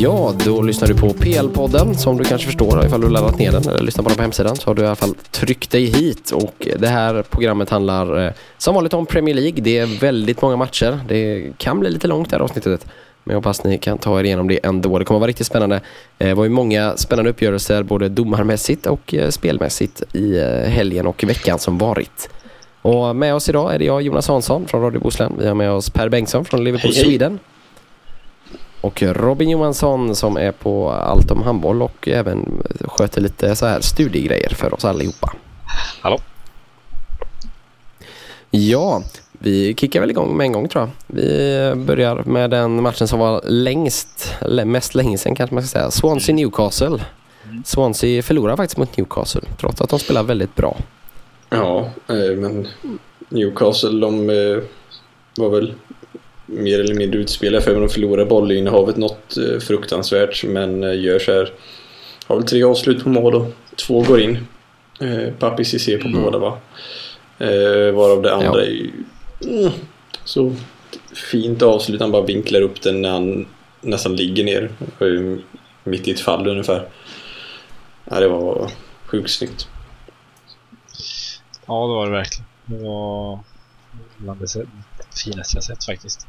Ja, då lyssnar du på PL-podden som du kanske förstår ifall du laddat ner den eller lyssnar på den på hemsidan så har du i alla fall tryckt dig hit och det här programmet handlar eh, som vanligt om Premier League. Det är väldigt många matcher. Det kan bli lite långt det här avsnittet. Men jag hoppas ni kan ta er igenom det ändå. Det kommer vara riktigt spännande. Det var ju många spännande uppgörelser både domarmässigt och eh, spelmässigt i eh, helgen och veckan som varit. Och med oss idag är det jag, Jonas Hansson från Radio Bohuslän. Vi har med oss Per Bengtsson från Liverpool Hej, hej. Sweden. Och Robin Johansson som är på allt om handboll och även sköter lite så här studiegrejer för oss allihopa. Hallå? Ja, vi kickar väl igång med en gång tror jag. Vi börjar med den matchen som var längst, mest länge sedan kanske man ska säga. Swansea-Newcastle. Swansea förlorar faktiskt mot Newcastle trots att de spelar väldigt bra. Ja, eh, men Newcastle de eh, var väl mer eller mindre utspelade för att de förlorar bollinnehavet något eh, fruktansvärt men eh, gör så här. Har väl tre avslut på mål och två går in. Eh, Papi Cissé på båda va. Varav det andra Ja. är ju mm, så fint avslut. Han bara vinklar upp den när han nästan ligger ner. Mitt i ett fall ungefär. Ja, det var sjukt snyggt. Ja, det var det verkligen. Det var bland det finaste jag sett faktiskt.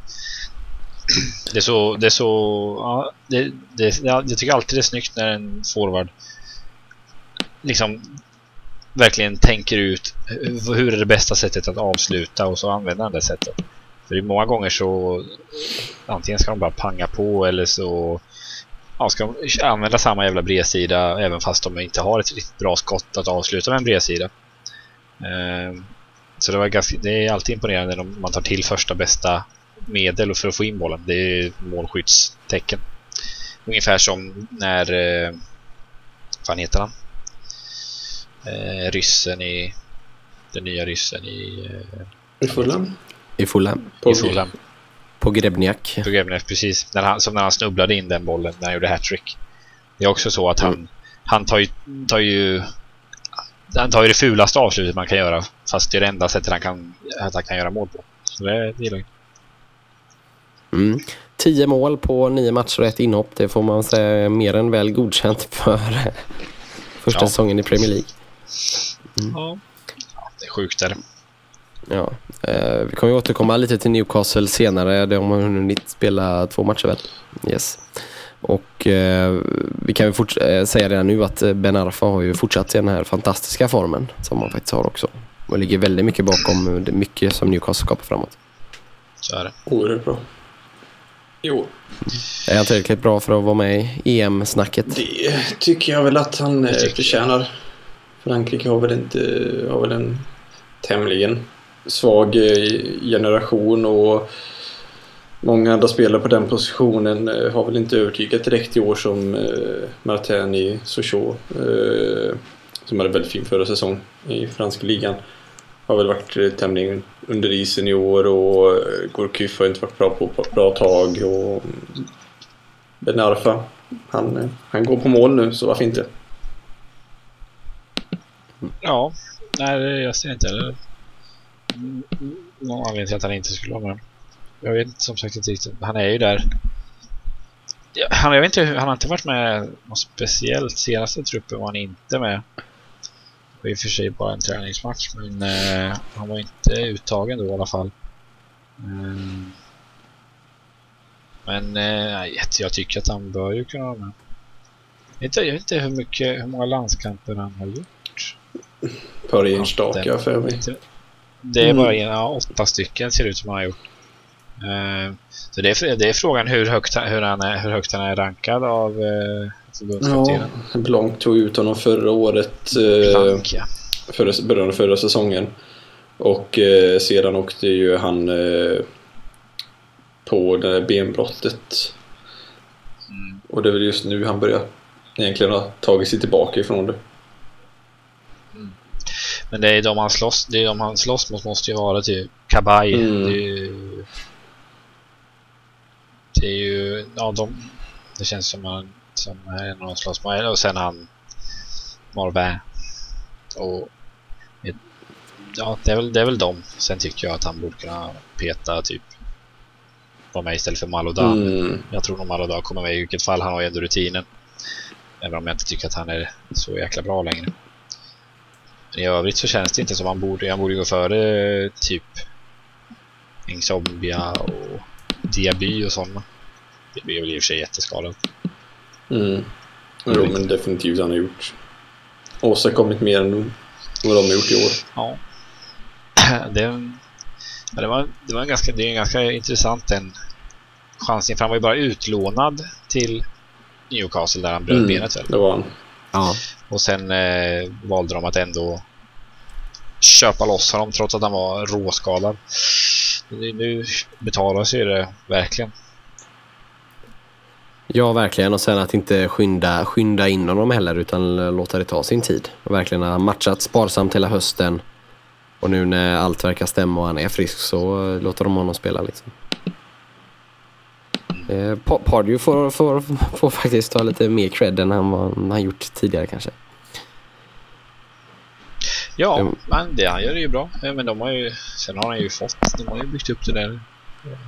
Det är så... Det är så ja, det, det, jag tycker alltid det är snyggt när en forward liksom verkligen tänker ut hur hur är det bästa sättet att avsluta och så använder han det sättet. För det är många gånger så antingen ska de bara panga på eller så ja, ska de använda samma jävla bredsida även fast de inte har ett riktigt bra skott att avsluta med en bredsida. Ehm, så det, var ganska, det är alltid imponerande om man tar till första bästa medel för att få in bollen. Det är målskyddstecken. Ungefär som när... Eh, vad fan heter han? Eh, ryssen i... Den nya ryssen i... Eh, I Fulham? I Fulham. På i Fulham. På Grebniak. På Grebnev, precis. När han, som när han snubblade in den bollen när han gjorde hattrick. Det är också så att han, han tar ju, tar ju han tar ju det fulaste avslutet man kan göra fast det är det enda sättet han kan, att han kan göra mål på. Så det, det gillar jag. Mm. Tio mål på nio matcher och ett inhopp. Det får man säga mer än väl godkänt för första Ja. säsongen i Premier League. Ja. ja, det är sjukt där. Ja. Eh, vi kommer ju återkomma lite till Newcastle senare. De har hunnit spela två matcher väl? Yes. Och eh, vi kan ju fort- eh, säga redan nu att eh, Ben Arfa har ju fortsatt i den här fantastiska formen som han faktiskt har också. Och ligger väldigt mycket bakom eh, det mycket som Newcastle skapar framåt. Så är det. Oerhört bra. Jo, Är han tillräckligt bra för att vara med i EM-snacket? det tycker jag väl att han förtjänar. Frankrike har väl inte, har väl en tämligen svag generation och många andra spelare på den positionen eh, har väl inte övertygat direkt i år som eh, Martin i Sochaux eh, som hade väldigt fin förra säsong i franska ligan. Har väl varit eh, tämligen under isen i år och eh, Gourcuff har inte varit bra på ett bra tag och mm, Ben Arfa han, eh, han går på mål nu så varför inte? Ja, nej jag ser inte heller någon anledning till att han inte skulle vara med. Jag vet inte som sagt inte riktigt. Han är ju där. Han, jag vet inte, han har inte varit med något speciellt. Senaste truppen var han inte med. Det var i och för sig bara en träningsmatch men eh, han var inte uttagen då i alla fall. Mm. Men eh, jag, tycker att han bör ju kunna vara med. Jag vet inte, jag vet inte hur, mycket, hur många landskamper han har gjort. Par enstaka för mig. Det är Mm. bara ja, åtta stycken ser det ut som han har gjort. Eh, så det är, det är frågan hur högt, han- hur, han är, hur högt han är rankad av eh, förbundskaptenen. Ja, Blanc tog ut honom förra året. Eh, Blank, ja. förra, början av förra säsongen. Och eh, sedan åkte ju han eh, på det där benbrottet. Mm. Och det är väl just nu han börjar egentligen ha tagit sig tillbaka ifrån det. Men det är de han slåss, det är de han slåss mot måste ju vara typ Kabaj. Mm. Det är ju... Ja de... Det känns som han som är slåss med. Och sen han Morvin. Och ja, det är, väl, det är väl dem. Sen tycker jag att han borde kunna peta typ vara med istället för Maloda. Mm. Jag tror nog Maloda kommer med i vilket fall. Han har ju ändå rutinen. Även om jag inte tycker att han är så jäkla bra längre. Men i övrigt så känns det inte som han borde. Han borde gå före typ Ingsombia och Diaby och sådana. Det blir väl i och för sig jätteskadad. Mm. Jo, men definitivt han har gjort. Åstadkommit mer än vad de har gjort i år. Ja. Det, ja, det, var, det var en ganska, det är en ganska intressant den chansningen. För han var ju bara utlånad till Newcastle där han bröt Mm, benet väl. det var han. Ja. Och sen eh, valde de att ändå köpa loss honom trots att han var råskadad. Nu betalar sig det verkligen. Ja, verkligen. Och sen att inte skynda, skynda in honom heller utan låta det ta sin tid. Och verkligen ha matchat sparsamt hela hösten. Och nu när allt verkar stämma och han är frisk så låter de honom spela liksom. Eh, Pardew får, får, får faktiskt ta lite mer cred än han, han gjort tidigare kanske. Ja, Mm. men det han gör är ju bra. Eh, Men de har ju, sen har han ju fått, de har ju byggt upp det där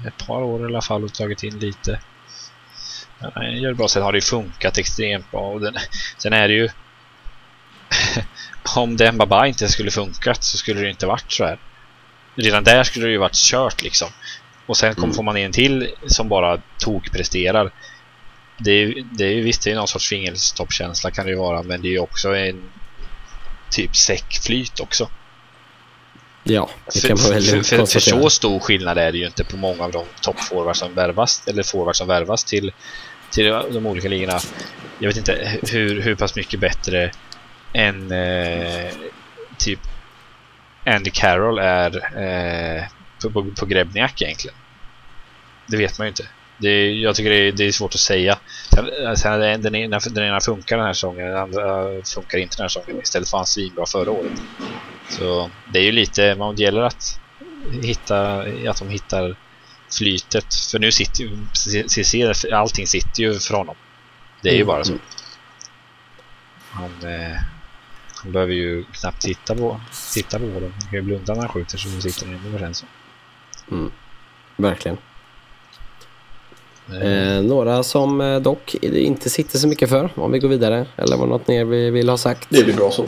ett par år i alla fall och tagit in lite. Men han gör det bra. Sen har det ju funkat extremt bra. Och den, sen är det ju om den Baba inte skulle funkat så skulle det inte varit så här. Redan där skulle det ju varit kört liksom. Och sen kom, Mm. får man in en till som bara tokpresterar. Det är, det är ju visst, det är någon sorts fingertoppskänsla kan det ju vara, men det är ju också en typ säckflyt också. Ja, det För, kan man väl för, för, för så stor skillnad är det ju inte på många av de toppforwards som värvas, eller forwards som värvas till, till de olika ligorna. Jag vet inte hur, hur pass mycket bättre än eh, typ Andy Carroll är eh, på, på, på Grebniak egentligen. Det vet man ju inte. Det, jag tycker det är, det är svårt att säga. Sen, det, den, ena, den ena funkar den här säsongen, den andra funkar inte den här säsongen. Istället för han svinbra förra året. Så det är ju lite, man gäller att hitta, att de hittar flytet. För nu sitter ju, allting sitter ju för honom. Det är ju Mm. bara så. Han, eh, han behöver ju knappt titta på, titta på bollen. Han kan ju blunda när han skjuter så sitter den ändå känns som. Verkligen. Eh, några som eh, dock inte sitter så mycket för om vi går vidare. Eller var det något mer vi vill ha sagt? Det blir bra så.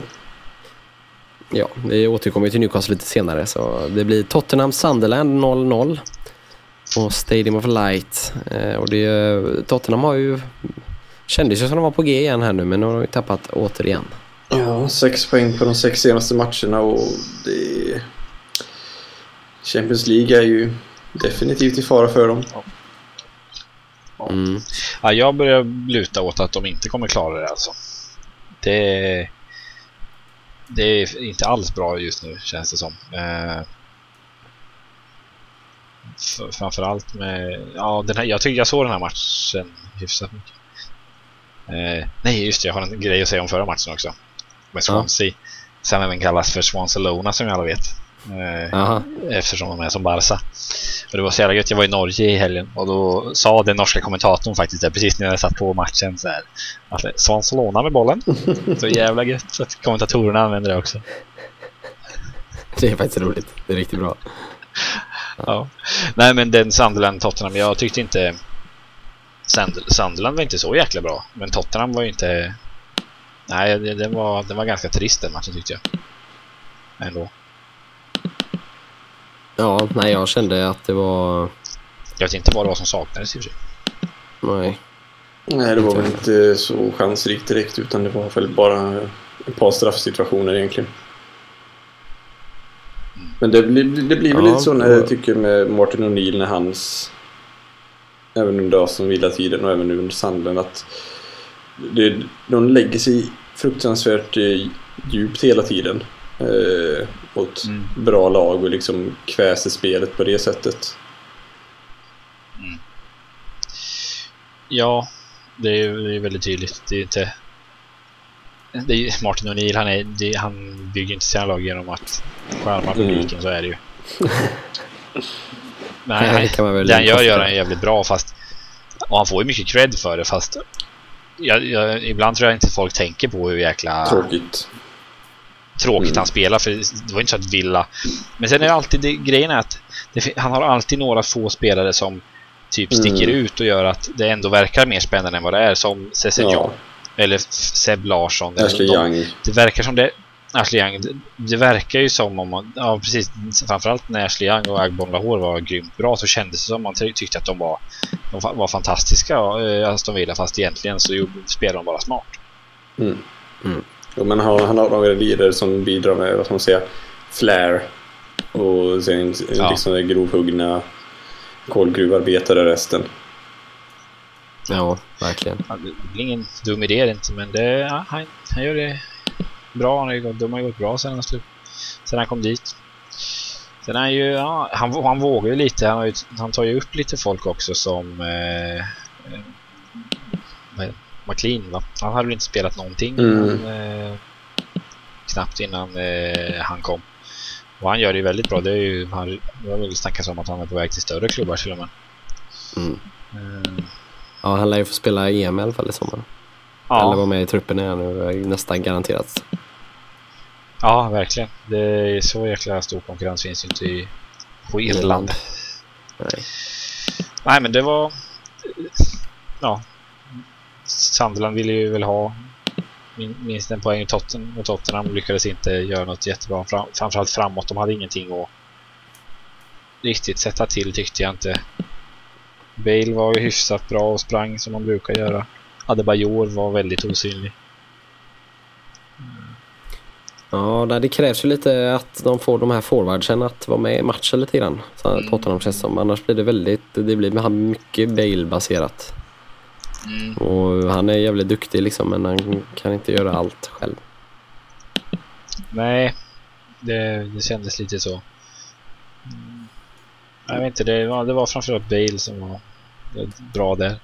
Ja, vi återkommer till Newcastle lite senare. Så det blir Tottenham-Sunderland 0-0 på Stadium of Light. Eh, och det, Tottenham har ju... Kändes ju som de var på G igen här nu men nu har de ju tappat återigen. Ja, sex poäng på de sex senaste matcherna och det... Champions League är ju definitivt i fara för dem. Mm. Ja, jag börjar luta åt att de inte kommer klara det alltså. Det, det är inte alls bra just nu känns det som. Eh, framförallt med... Ja, den här, jag tycker jag såg den här matchen hyfsat mycket. Eh, nej, just det. Jag har en grej att säga om förra matchen också. Med Swansea. Som även kallas för Swansalona som alla vet. Eh, eftersom de är som Barca. Och det var så jävla gött. Jag var i Norge i helgen och då sa den norska kommentatorn faktiskt där, precis när jag satt på matchen så här, att Svanson lånar med bollen. Så jävla gött så att kommentatorerna använder det också. Det är faktiskt roligt. Det är riktigt bra. Ja. Nej men den Sunderland Tottenham, jag tyckte inte Sunderland var inte så jäkla bra. Men Tottenham var ju inte Nej, det- den var, den var ganska trist den matchen tyckte jag. Ändå. Ja, nej jag kände att det var... Jag vet inte vad det var som saknades i och för sig. Nej. Nej, det var väl inte så chansrikt direkt utan det var väl bara ett par straffsituationer egentligen. Men det blir, det blir väl Ja, lite så när jag tycker med Martin O'Neill när hans även under Aston Villa-tiden och även under Sandlen att det, de lägger sig fruktansvärt eh, djupt hela tiden eh, mot Mm. bra lag och liksom kväser spelet på det sättet. Ja, det är, det är väldigt tydligt. Det är inte... Det är, Martin O'Neill, han, är, det, han bygger inte sina lag genom att skärma publiken, så är det ju. Nej, Nej, det kan man väl det han gör gör han jävligt bra, fast... Och han får ju mycket cred för det, fast... Jag, jag, ibland tror jag inte folk tänker på hur jäkla Tråkigt. Tråkigt Mm. han spelar, för det var inte så att Villa... Men sen är det alltid, det, grejen är att det, han har alltid några få spelare som typ sticker Mm. ut och gör att det ändå verkar mer spännande än vad det är. Som Cesar Ja, eller Seb Larsson. eller Ashley de- Young. Det verkar som det... Ashley Young, det, det verkar ju som om man... Ja, precis. Framförallt när Ashley Young och Agbon Lahore var grymt bra så kändes det som man ty- tyckte att de var, de var fantastiska, eh, Aston Villa, fast egentligen så spelade de bara smart. Mm. Mm. Jo, men han, han har några lirare som bidrar med, vad ska man säga, flair. Och sen Ja. liksom grovhuggna kolgruvarbetare resten. Ja, verkligen. Ja, Det blir ingen dum idé är inte, men det, ja, han, han gör det bra. Han har de har gått bra sen han, slut, sen han kom dit. Sen är han ju, ja, han, han vågar ju lite. Han, har ju, han tar ju upp lite folk också som eh, McLean va? Han hade väl inte spelat någonting Mm. innan, eh, knappt innan eh, han kom. Och han gör det ju väldigt bra. Det är ju, han, det har väl snackats om att han är på väg till större klubbar till och med. Mm. Eh, Ja, han lär ju få spela EM i alla fall i sommar. Eller vara med i truppen är nu nästan garanterat. Ja, verkligen. Det är så jäkla stor konkurrens finns ju inte i, på Irland. Nej. Nej, men det var... Ja. Sunderland ville ju väl ha min- minst en poäng i Totten, och Tottenham lyckades inte göra något jättebra. Fram, framförallt framåt. De hade ingenting att riktigt sätta till tyckte jag inte. Bale var ju hyfsat bra och sprang som man brukar göra. Adebayor var väldigt osynlig. Ja, det krävs ju lite att de får de här forwardsen att vara med i matchen lite grann. Så Mm. Tottenham känns som. Annars blir det väldigt, det blir mycket Bale-baserat. Mm. Och han är jävligt duktig liksom men han kan inte göra allt själv. Nej, det, det kändes lite så. Mm. Jag vet inte, det var, det var framförallt Bale som var bra där.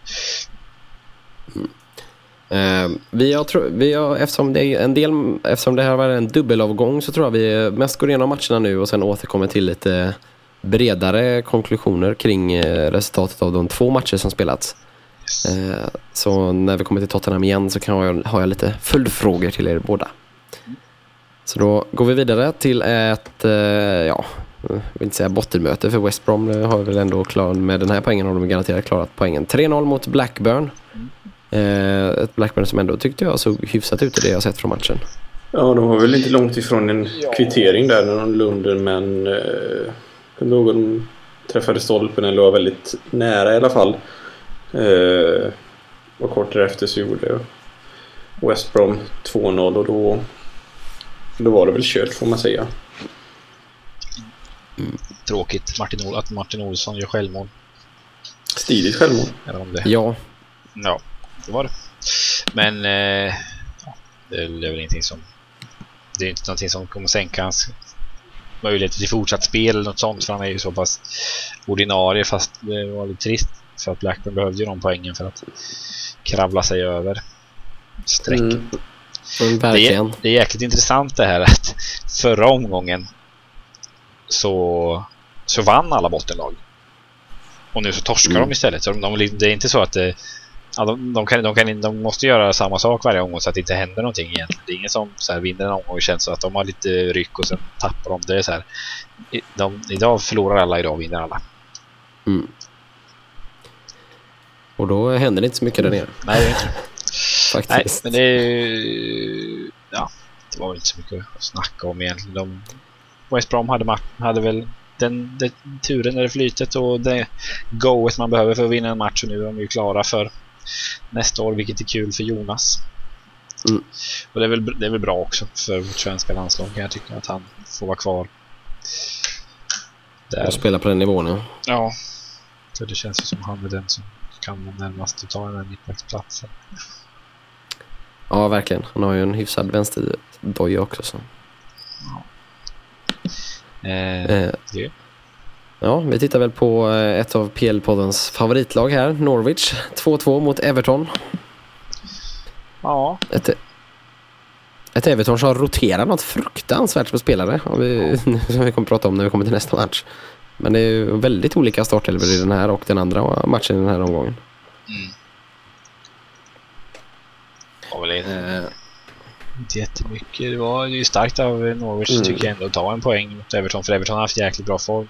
Eh, vi har, tro, vi har, eftersom, det är en del, eftersom det här var en dubbelavgång så tror jag vi mest går igenom matcherna nu och sen återkommer till lite bredare konklusioner kring eh, resultatet av de två matcher som spelats. Eh, så när vi kommer till Tottenham igen så kan jag, har jag lite följdfrågor till er båda. Så då går vi vidare till ett, eh, ja, jag vill inte säga bottenmöte för West Brom eh, har vi väl ändå klarat, med den här poängen har de garanterat klarat poängen. 3-0 mot Blackburn. Ett Blackburn som ändå tyckte jag såg hyfsat ut i det jag sett från matchen. Ja, de var väl inte långt ifrån en kvittering där när de Lunden men eh, någon träffade stolpen eller var väldigt nära i alla fall. Eh, och kort därefter så gjorde West Brom 2-0 och då, då var det väl kört får man säga. Tråkigt Martin, Ol- att Martin Olsson gör självmål. Stiligt självmål. Eller om det. Ja, Ja, det var det. Men eh, det är väl ingenting som... Det är inte någonting som kommer sänka hans möjligheter till fortsatt spel eller något sånt. För han är ju så pass ordinarie fast det var lite trist. För att Blackburn behövde ju de poängen för att kravla sig över streck. Mm. Det är, det är jäkligt intressant det här att förra omgången så, så vann alla bottenlag. Och nu så torskar Mm. de istället. Så de, de, det är inte så att det, ja, de, de, kan, de, kan, de måste göra samma sak varje omgång så att det inte händer någonting egentligen. Det är ingen som så här, vinner en omgång och känns så att de har lite ryck och sen tappar de. Det är så här, de, idag förlorar alla, idag vinner alla. Mm. Och då händer det inte så mycket där nere Nej, inte Nej, faktiskt. men det är ju- Ja, det var väl inte så mycket att snacka om egentligen. De, West Brom hade, hade väl den, den turen eller flytet och det goet man behöver för att vinna en match och nu är de ju klara för nästa år, vilket är kul för Jonas. Mm. Och det är, väl, det är väl bra också för vårt svenska landslag kan jag tycka att han får vara kvar. Där. Och spela på den nivån ja. Ja, så det känns ju som han är den som kan vara närmast att ta den här mittbacksplatsen. Ja, verkligen. Han har ju en hyfsad vänsterdoja också. Så. Eh, Eh, det. ja, vi tittar väl på eh, ett av PL-poddens favoritlag här, Norwich. 2-2 mot Everton. Ja, Ett, ett Everton som roterar något fruktansvärt på spelare. Om vi, som vi kommer prata om när vi kommer till nästa match. Men det är ju väldigt olika startelvor i den här och den andra matchen i den här omgången. Mm. var väl inte, Eh, inte jättemycket. Det var ju starkt av Norwich Mm. tycker jag ändå att ta en poäng mot Everton. För Everton har haft jäkligt bra form.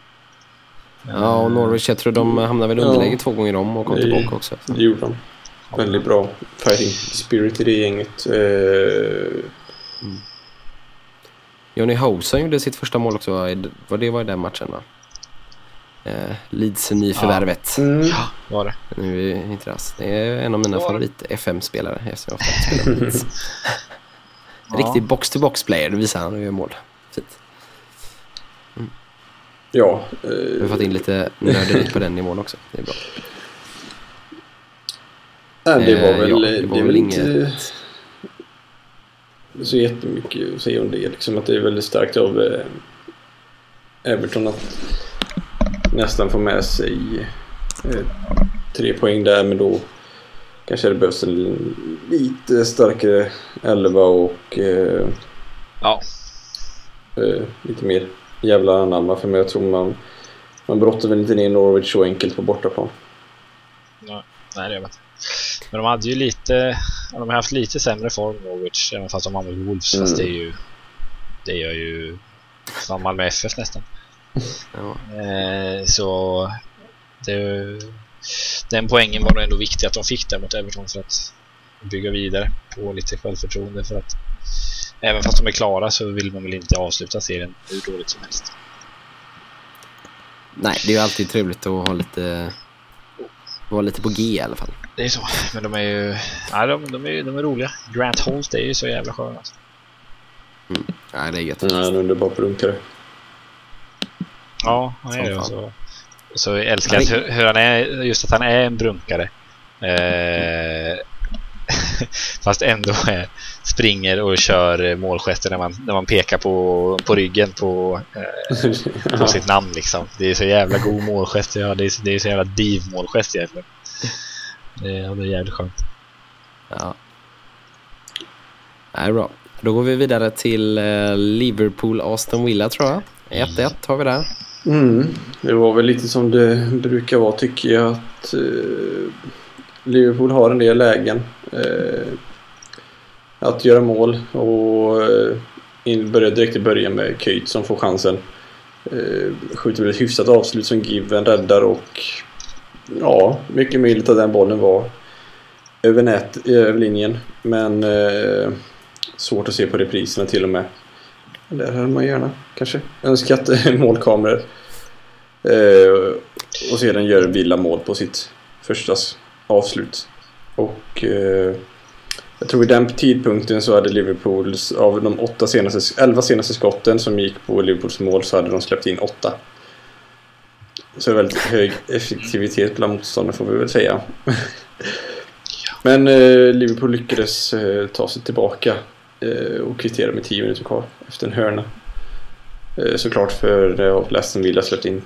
Ja, och Norwich, jag tror de hamnade väl underläge två gånger om och kom Det- tillbaka också. Det gjorde de. Väldigt bra fighting spirit i det gänget. Eh, Johnny Housen gjorde sitt första mål också. Var det var i den matchen va? Eh, Leeds nyförvärvet. mm. Var det? Nu är inte det alls. Det är en av mina det? favorit-FM-spelare. eftersom jag ofta spelar Leeds. Riktig box-to-box-player, det visar han och gör mål. Fint. Ja. Vi har Eh, fått in lite nörderi på den nivån också. Det är bra. nej, det var Eh, väl, ja, det det var är väl väl inget- inte så jättemycket att säga om det. Liksom att det är väldigt starkt av eh, Everton att nästan få med sig eh, tre poäng där. Men då kanske det behövs en lite starkare elva och eh, Ja. eh, lite mer jävla anamma. För mig. jag tror man, man brottar väl inte ner Norwich så enkelt på bortaplan. Nej, det gör man inte. Men de hade ju lite, de har haft lite sämre form Norwich, även fast de vann mot Wolves. Fast det Mm. är ju, det gör ju som Malmö FF nästan. Eh, så det, den poängen var nog ändå viktig att de fick där mot Everton för att bygga vidare på lite självförtroende för att även fast de är klara så vill man väl inte avsluta serien hur dåligt som helst. Nej, det är ju alltid trevligt att ha lite... Vara lite på G i alla fall. Det är så, men de är ju ja, de, de, är, de är roliga. Grant Holt är ju så jävla skön alltså. Ja, det är gött. Han är en underbar prunkare. Ja, han är det. så, och så älskar jag hur, hur han är, just att han är en brunkare. Eh, fast ändå är, springer och kör målgester när man, när man pekar på, på ryggen på, eh, på sitt namn liksom. Det är så jävla god målgest. Ja, det, är, det är så jävla div-målgest egentligen. Det, ja, det är jävligt skönt. Ja. Det är bra. Då går vi vidare till eh, Liverpool-Aston Villa tror jag. 1-1 har vi där. Mm, det var väl lite som det brukar vara tycker jag att eh, Liverpool har en del lägen eh, att göra mål och eh, börjar direkt i början med Köjt som får chansen. Eh, skjuter väl ett hyfsat avslut som Given räddar och ja, mycket möjligt att den bollen var över, nät, över linjen. Men eh, svårt att se på repriserna till och med. Där hade man gärna kanske önskat målkameror. Eh, och sedan gör Villa mål på sitt första avslut. Och eh, jag tror vid den tidpunkten så hade Liverpools, av de åtta senaste, elva senaste skotten som gick på Liverpools mål så hade de släppt in åtta. Så det är väldigt hög effektivitet bland motståndarna får vi väl säga. Men eh, Liverpool lyckades eh, ta sig tillbaka Eh, och kvitterade med 10 minuter kvar efter en hörna. Eh, såklart för eh, har Aston Villa släppt in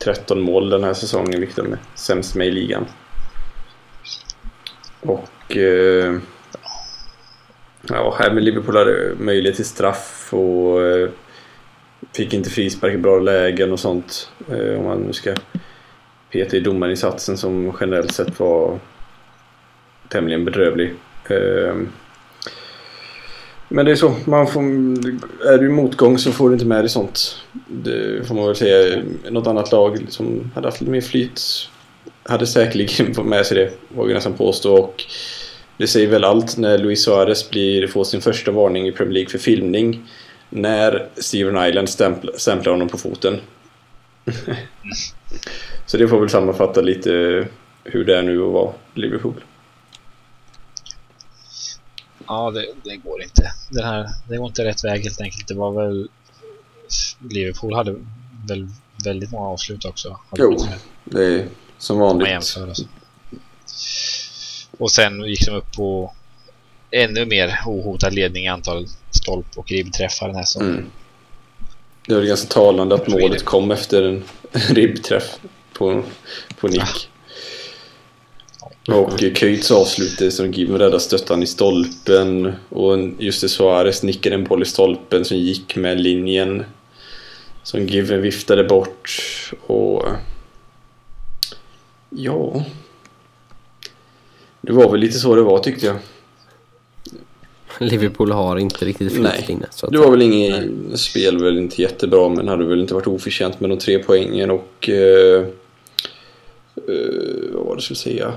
13 mål den här säsongen vilket de är sämst med i ligan. Och eh, ja, här med Liverpool hade möjlighet till straff och eh, fick inte frispark i bra lägen och sånt. Eh, om man nu ska peta i domarinsatsen som generellt sett var tämligen bedrövlig. Eh, men det är så, man får, är du i motgång så får du inte med dig sånt. Det får man väl säga. Något annat lag som hade haft lite mer flyt hade säkerligen fått med sig det, vågar jag nästan påstå. Och det säger väl allt när Luis Suarez blir, får sin första varning i Premier League för filmning. När Steven Island stämpl, stämplar honom på foten. så det får väl sammanfatta lite hur det är nu att vara Liverpool. Ja, det, det går inte. Den här, det går inte rätt väg helt enkelt. Det var väl... Liverpool hade väl väldigt många avslut också. Jo, det är som vanligt. alltså. Och sen gick de upp på ännu mer ohotad ledning i antal stolp och ribbträffar den här säsongen. Mm. Det var ganska talande att målet kom efter en ribbträff på, på nick. Och Köjts avslut som Given räddade stötte han i stolpen och just det Suarez nickade en boll i stolpen som gick med linjen som Given viftade bort och ja det var väl lite så det var tyckte jag. Liverpool har inte riktigt Nej. inne. Så att, Det var väl inget spel väl inte jättebra men hade väl inte varit oförtjänt med de tre poängen och eh, eh, vad var det jag skulle säga?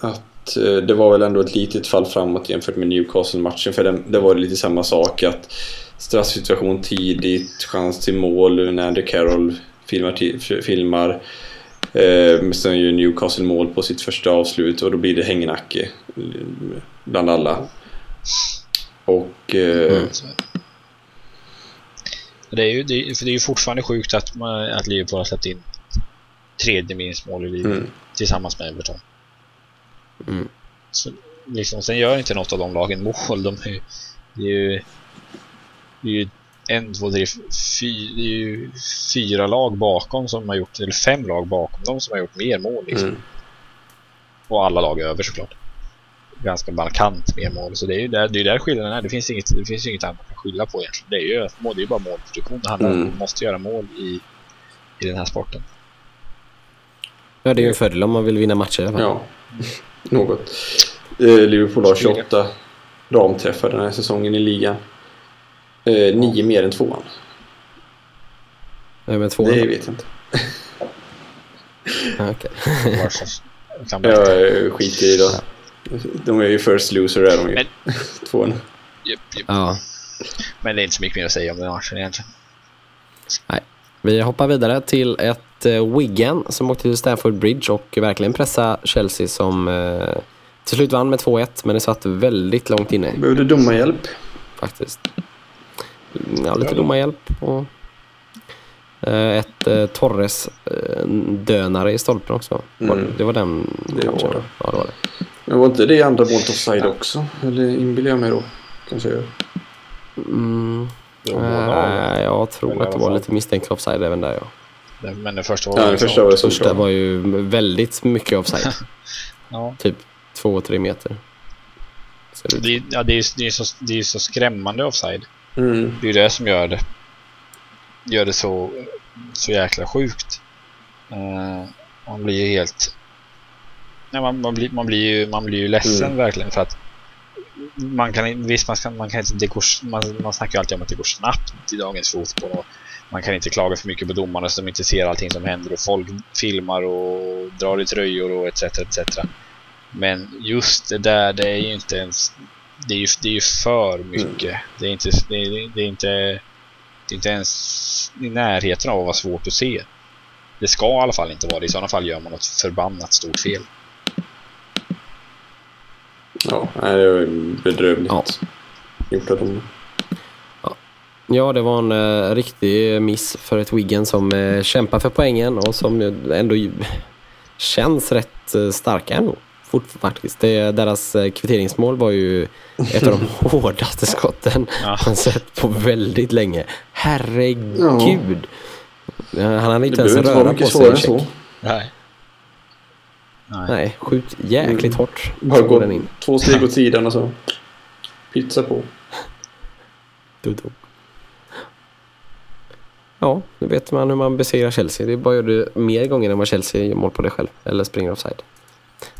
Att eh, det var väl ändå ett litet fall framåt jämfört med Newcastle-matchen för den, det var lite samma sak att straffsituation tidigt, chans till mål när Andy Carroll filmar, filmar eh, men sen gör Newcastle mål på sitt första avslut och då blir det hängenacke eh, bland alla. Och eh, Mm. Det är ju, det för det är ju fortfarande sjukt att, man, att Liverpool har släppt in tredje minst mål i ligan mm, tillsammans med Everton. Mm. Så, liksom, sen gör inte något av de lagen mål. De är, det är ju, det är ju en, två, tre, fy, det är ju fyra lag bakom som har gjort, eller fem lag bakom dem som har gjort mer mål. Liksom. mm. Och alla lag över såklart. Ganska markant mer mål. Så det är ju där, det är där skillnaden är. Det finns inget, det finns inget annat att skylla på egentligen. Det är ju, det är ju bara målproduktion det handlar om. Mm. Man måste göra mål i, i den här sporten. Ja, det är ju en fördel om man vill vinna matcher i alla fall. Ja, något. Eh, Liverpool har 28 ramträffar den här säsongen i ligan. Eh, nio mer än tvåan. Ja, men två. Det vet jag inte. Ja, okej. Jag eh, skiter i det. De är ju first loser är de ju. Men- Tvåan. Japp, japp. ja. Men det är inte så mycket mer att säga om den matchen egentligen. Vi hoppar vidare till ett eh, Wigan som åkte till Stamford Bridge och verkligen pressa Chelsea som eh, till slut vann med 2-1 men det satt väldigt långt inne Behövde domarhjälp. faktiskt. Ja, lite domarhjälp och eh, ett Torres-dönare i stolpen också. Mm. det- var den Det var det. Ja, det var det. Men var inte det andra målet offside också? Eller inbillar jag mig då? Kanske jag. Mm. Eh, jag tror att det var lite misstänkt offside även där ja. Men den första var Ja, den första var det Första var ju väldigt mycket offside. Ja. typ två, tre meter. Det. Det, är- ja, det, är, det, är så, det är så skrämmande offside. Mm. Det är ju det som gör det, gör det så, så jäkla sjukt. Eh, man blir ju helt... Nej, man, man, blir, man, blir ju, man blir ju ledsen Mm. verkligen för att man kan, visst, man, ska, man kan inte... Det går, man, man snackar ju alltid om att det går snabbt i dagens fotboll och man kan inte klaga för mycket på domarna de inte ser allting som händer och folk filmar och drar i tröjor och etc. etc. Men just det där, det är ju inte ens... Det är ju, det är ju för mycket. Det, är inte, det, är, det, är inte, det är inte ens i närheten av att vara svårt att se. Det ska i alla fall inte vara det. I sådana fall gör man något förbannat stort fel. Ja, det var bedrövligt Ja. gjort av dem. Ja, det var en eh, riktig miss för ett Wigan som eh, kämpar för poängen och som ändå ju känns rätt eh, starka ändå. Fort, faktiskt. Det, deras eh, kvitteringsmål var ju ett av de hårdaste skotten Ja. man sett på väldigt länge. Herregud! Eh, Han hade inte Det ens röra på sig. än check. Nej. Nej. Nej, skjut jäkligt Mm. hårt. Bara gå två steg åt sidan och så pizza på. Dudum. Ja, nu vet man hur man besegrar Chelsea. Det är bara att göra det mer gånger än vad Chelsea gör mål på det själv. Eller springer offside.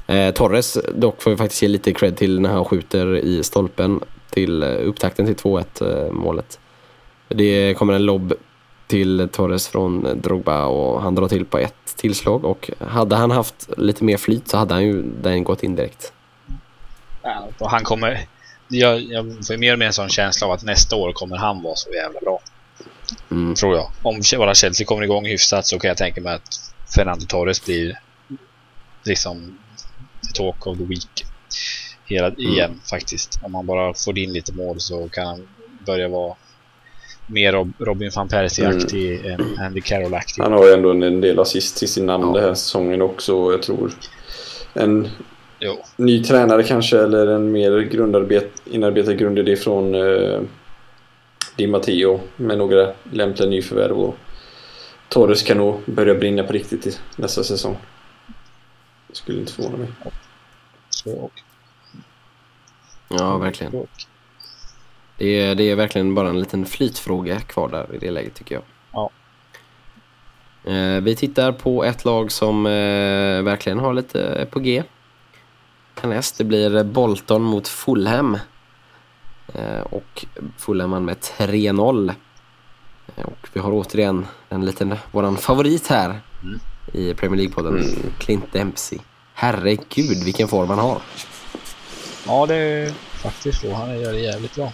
Eh, Torres dock får vi faktiskt ge lite cred till när han skjuter i stolpen till eh, upptakten till 2-1 eh, målet. Det kommer en lobb till Torres från Drogba och han drar till på ett tillslag och hade han haft lite mer flyt så hade han ju den gått in direkt. Ja, och han kommer... Jag, jag får mer och mer en sån känsla av att nästa år kommer han vara så jävla bra. Mm. Tror jag. Om bara Chelsea kommer igång hyfsat så kan jag tänka mig att Fernando Torres blir liksom the talk of the week. Hela, igen faktiskt. Om han bara får in lite mål så kan han börja vara mer Rob, Robin van Persie-aktig än Andy Carroll-aktig. Han har ju ändå en del assist till sin namn Ja. den här säsongen också. Jag tror en Jo. ny tränare kanske eller en mer grundarbet, inarbetad grundidé från eh, Di Matteo med några lämpliga nyförvärv och Torres kan nog börja brinna på riktigt i nästa säsong. Det skulle inte förvåna mig. Ja, verkligen. Det är, det är verkligen bara en liten flytfråga kvar där i det läget tycker jag. Ja. Eh, vi tittar på ett lag som eh, verkligen har lite på G. Härnäst, det blir Bolton mot Fulham. Eh, och Fulham vann med 3-0. Eh, Och vi har återigen en liten, våran favorit här Mm. i Premier League-podden, Mm. Clint Dempsey. Herregud vilken form han har. Ja, det är faktiskt så. Han gör det jävligt bra.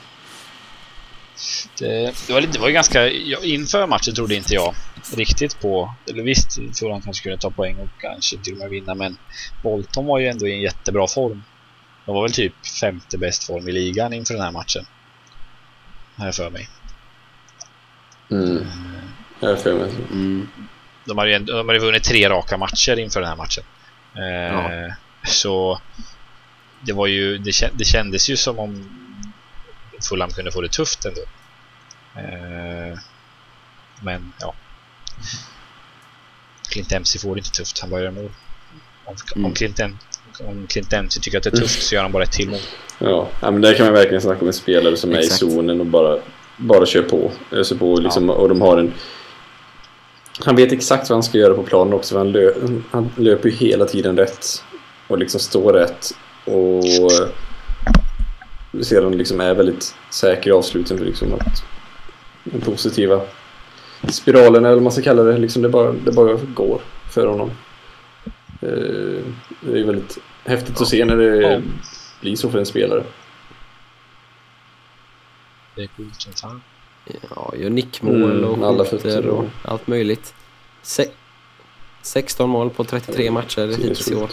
Det, det, var, lite- det var ju ganska... Inför matchen trodde inte jag riktigt på... Eller visst, han kanske kunde ta poäng och kanske till och med vinna, men Bolton var ju ändå i en jättebra form. De var väl typ femte bäst form i ligan inför den här matchen. Har jag för mig. Mm. Jag är för mig. Mm. De hade ju ändå- de hade vunnit tre raka matcher inför den här matchen. Eh, Så det var ju det, kä- det kändes ju som om Fulham kunde få det tufft ändå. Eh, Men ja. Clint Dempsey får det inte tufft. Han bara gör mål. Om, Mm. om, Clint, Dem- om Clint Dempsey tycker att det är tufft så gör han bara ett till mål. Ja, ja, men där kan man verkligen snacka om en spelare som är i Exakt. zonen och bara, bara kör på. Öser på liksom, och de har en... Han vet exakt vad han ska göra på planen också. för Han, lö, han löper ju hela tiden rätt. Och liksom står rätt. Och sedan liksom är väldigt säker i avsluten för liksom att den positiva spiralen eller vad man ska kalla det. Liksom det, bara, det bara går för honom. Eh, Det är väldigt häftigt att se när det Ja. blir så för en spelare. Det är coolt som fan. Ja, gör nickmål Mm, alla och fötter skjuter och allt möjligt. Se 16 mål på 33 matcher hittills i år.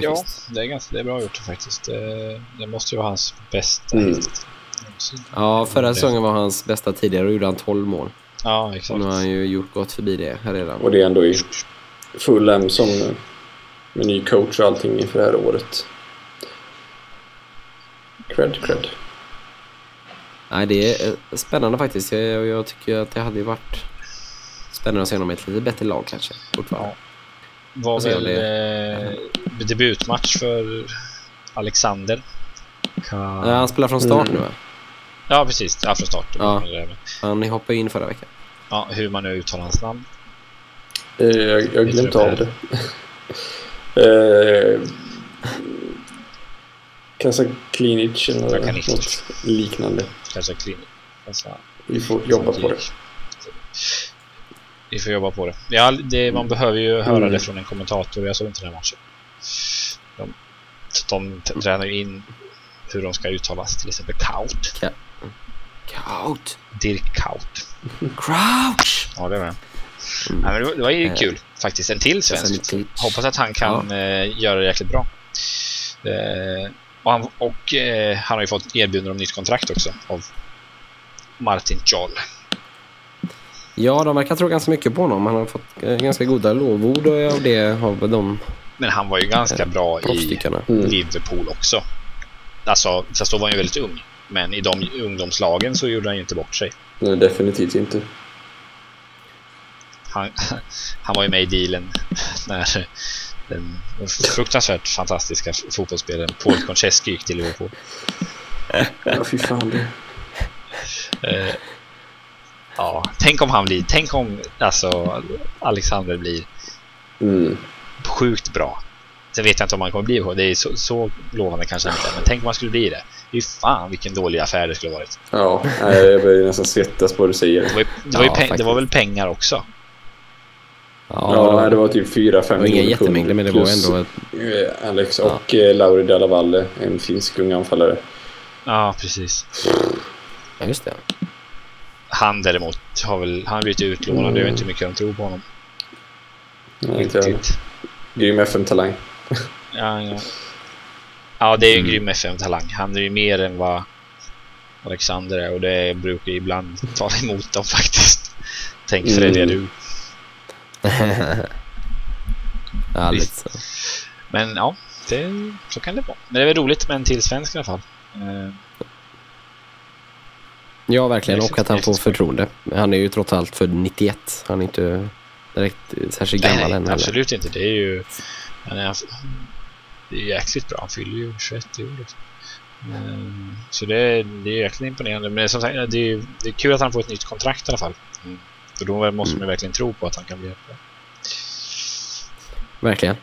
Ja, Faktiskt. det är, ganska, det är bra gjort faktiskt. Det, det måste ju vara hans bästa Mm. Ja, förra säsongen var hans bästa tidigare och gjorde han 12 mål. Ja, Och exakt. nu har han ju gjort gått förbi det här redan. Och det är ändå i Fulham som med ny coach och allting inför det här året. Cred, cred. Nej, det är eh, spännande faktiskt. Jag, jag tycker att det hade ju varit spännande att se honom i ett lite bättre lag kanske. Fortfarande. var se om väl eh, debutmatch för Alexander. Ka... Ja, han spelar från start Mm. nu va? Ja, precis. Ja, från start. Ja. Ja. Han hoppade in förra veckan. ja, hur man nu uttalar hans namn. Eh, jag jag har glömt av det. eh, Kasa Klinic eller något liknande. Clean. Alltså, Vi får jobba på det. Vi får jobba på det. Ja, det man behöver ju höra Mm. det från en kommentator. Jag såg inte den här matchen. De, de tränar ju in hur de ska uttalas. Till exempel Kaut. Kaut! Dirk Kaut. Crouch! Ja, det var det. Mm. Ja, men det var, det var ju Eh, kul faktiskt. En till svensk. Hoppas att han kan eh, göra det jäkligt bra. Eh, och han, och eh, han har ju fått erbjudande om nytt kontrakt också av Martin Joll. Ja, de verkar tro ganska mycket på honom. Han har fått eh, ganska goda lovord av det av de Men han var ju ganska bra i. Mm. Liverpool också. Alltså, fast då var han ju väldigt ung. Men i de ungdomslagen så gjorde han ju inte bort sig. Nej, definitivt inte. Han, han var ju med i dealen när den fruktansvärt fantastiska fotbollsspelaren Paul Konchesky gick till Liverpool. Ja, fy fan. Det. Eh, ja, tänk om han blir, tänk om alltså Alexander blir Mm. sjukt bra. Sen vet jag inte om han kommer bli det. Det är så, så lovande kanske inte. Men tänk om han skulle bli det. Fy fan vilken dålig affär det skulle varit. Ja, jag börjar nästan svettas på vad du säger. Det var, ju, det, var ju Ja, peng, det var väl pengar också? Ja, Ja, det var typ 4-5 det var inga jättemängder, men det var plus, ändå ett... eh, Alex och eh, Lauri Dallavalle, en finsk ung anfallare. Ja, precis. Ja, just det. Han däremot har väl, han har blivit utlånad. Mm. Jag vet inte hur mycket de tror på honom. Nej, inte. Riktigt. Grym FM-talang. Ja, ja. ja, det är ju en Mm. grym FM-talang. Han är ju mer än vad Alexander är och det brukar ju ibland tala emot dem faktiskt. Tänk Freddy Mm. du. ja, lite så. Men ja, det, så kan det vara. Men det är väl roligt med en till svensk i alla fall. Ja, verkligen. Och att han får förtroende. Han är ju trots allt född 91. Han är inte direkt särskilt nej, gammal nej, än absolut inte. Det är ju... Han är, det är jäkligt bra. Han fyller ju 21 i år. liksom. Eh, Så det är, det är jäkligt imponerande. Men som sagt, det är, det är kul att han får ett nytt kontrakt i alla fall. Mm. För då måste man ju verkligen tro på att han kan bli bra. Verkligen.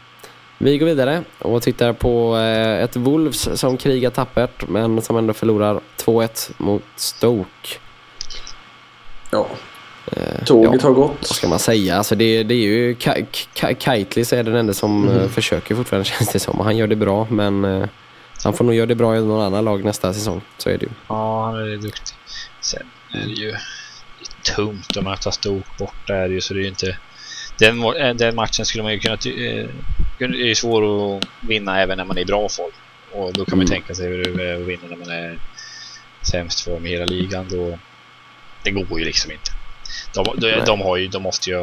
Vi går vidare och tittar på eh, ett Wolves som krigar tappert men som ändå förlorar 2-1 mot Stoke. Ja, Eh, tåget ja, har Vad gått. ska man säga? Alltså det, det är ju Ka- Ka- Kaitley är den enda som eh, försöker fortfarande känns det som. Och Han gör det bra men han får nog göra det bra i någon annan lag nästa säsong. Så är det ju. Ja, han är duktig. Sen är det ju tungt att möta Stoke borta är det ju så det är ju inte... Den, eh, den matchen skulle man ju kunna... ty- Eh, det är ju svår att vinna även när man är i bra form. Och då kan man Mm. tänka sig hur det är att vinna när man är sämst form i hela ligan. Då, det går ju liksom inte. De, de, de har ju, de måste ju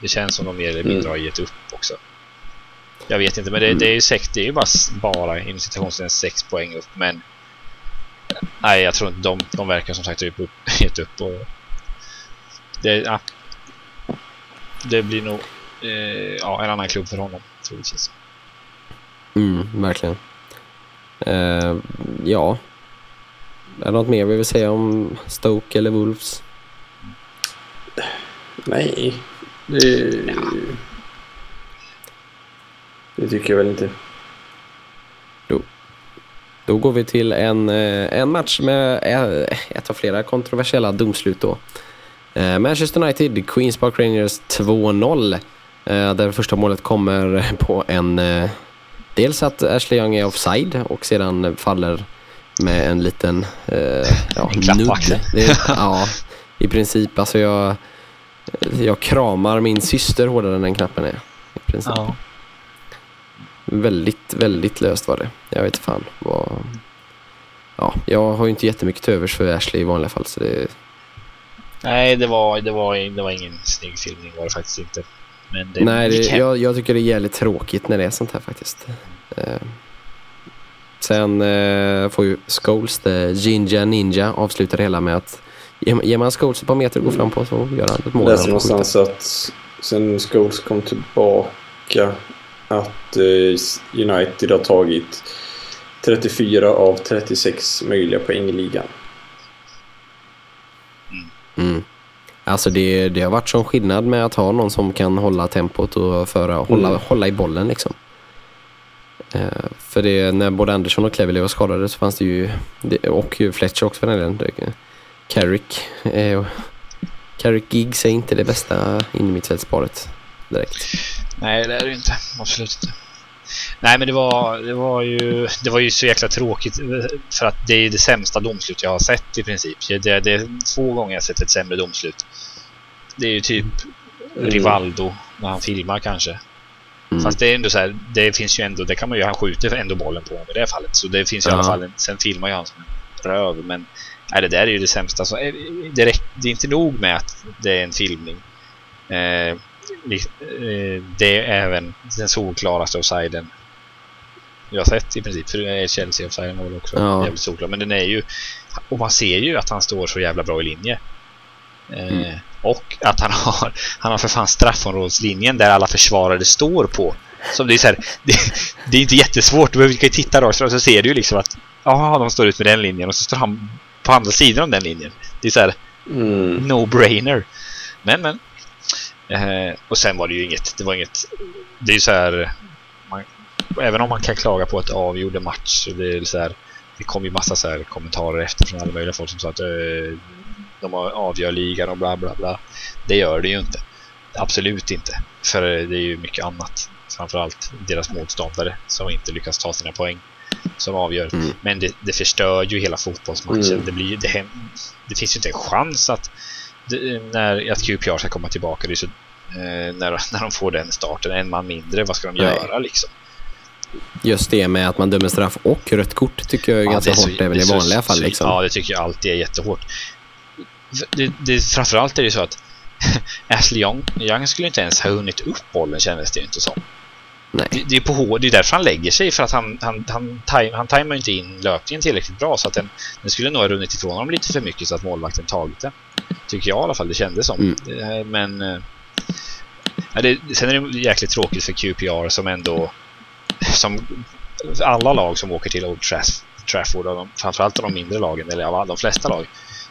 Det känns som de mer eller mindre har gett upp också. Jag vet inte, men det, det är ju sex, det är ju bara, bara inom citationstecken sex poäng upp, men Nej, jag tror inte de, de verkar som sagt ha upp, gett upp och det, ja, det blir nog eh, ja, en annan klubb för honom troligtvis. Mm, verkligen. Eh, ja. Är det något mer vi vill säga om Stoke eller Wolves? Nej, det... Det tycker jag väl inte. Då går vi till en, eh, en match med eh, ett av flera kontroversiella domslut då. Eh, Manchester United, Queens Park Rangers 2-0. Eh, Där första målet kommer på en... eh, Dels att Ashley Young är offside och sedan faller med en liten ja, nudd. ja, i princip. Alltså jag, jag kramar min syster hårdare än den knappen är. I princip. Ja. Väldigt, väldigt löst var det. Jag vet fan vad... Ja, jag har ju inte jättemycket till övers för Ashley i vanliga fall så det... Nej, det var, det, var, det var ingen snygg filmning var det faktiskt inte. Men det, Nej, det, jag, jag tycker det är jävligt tråkigt när det är sånt här faktiskt. Eh, sen eh, får ju Scholes, the Jinja Ninja, avsluta det hela med att ge- ger man Scholes ett par meter att gå fram på så gör han ett mål. Skjuta. någonstans att sen Scholes kom tillbaka att eh, United har tagit 34 av 36 möjliga poäng i ligan. Mm. Alltså det, det har varit sån skillnad med att ha någon som kan hålla tempot och föra, hålla, Mm. hålla i bollen liksom. Eh, för det, när både Andersson och Cleverley var skadade så fanns det ju, det, och ju Fletcher också för den delen. Carrick, eh, Carrick Giggs är inte det bästa innermittfältsparet direkt. Nej, det är det inte. Absolut inte. Nej, men det var, det var ju det var ju så jäkla tråkigt för att det är det sämsta domslut jag har sett i princip. Det, det är två gånger jag sett ett sämre domslut. Det är ju typ Mm. Rivaldo när han filmar kanske. Mm. Fast det är ändå så här, det finns ju ändå, det kan man ju, han skjuter ändå bollen på i det fallet. Så det finns ju i alla fall, en, sen filmar ju han som en röv. Men nej, det där är ju det sämsta. Så, eh, det, räck, det är inte nog med att det är en filmning. Eh, eh, det är även den solklaraste offsiden jag har sett i princip. För det är Chelsea-offsiden var väl också Ja. jävligt solklar. Men den är ju, och man ser ju att han står så jävla bra i linje. Eh, Mm. Och att han har, han har för fan straffområdeslinjen där alla försvarare står på. Som det är så här, det, det är inte jättesvårt. Du kan ju titta då så ser du ju liksom att ja, de står ut med den linjen och så står han på andra sidan om den linjen. Det är så här Mm. no-brainer. Men, men. Eh, och sen var det ju inget, det var inget, det är ju så här, även om man kan klaga på att det avgjorde match, så det är så här, det kom ju massa så kommentarer efter från alla möjliga folk som sa att eh, de avgör ligan och bla bla bla. Det gör det ju inte. Absolut inte. För det är ju mycket annat. Framförallt deras motståndare som inte lyckas ta sina poäng som avgör. Mm. Men det, det förstör ju hela fotbollsmatchen. Mm. Det, blir, det, det finns ju inte en chans att, det, när, att QPR ska komma tillbaka. Det är så, eh, när, när de får den starten, en man mindre, vad ska de Nej. göra liksom? Just det med att man dömer straff och rött kort tycker jag är Ja, ganska är så- hårt även i så- vanliga fall. så- Liksom. Ja, det tycker jag alltid är jättehårt. Det, det, framförallt är det så att Ashley Young, Young skulle inte ens ha hunnit upp bollen kändes det ju inte som. Nej. Det, det är på hår, det är därför han lägger sig för att han, han, han, time, han tajmar inte in löpningen tillräckligt bra så att den, den skulle nog ha runnit ifrån honom lite för mycket så att målvakten tagit den. Tycker jag i alla fall det kändes som. Mm. Det- Men eh, ja, det, sen är det jäkligt tråkigt för QPR som ändå som alla lag som åker till Old Traff- Trafford, och de, framförallt de mindre lagen, eller ja, de flesta lag,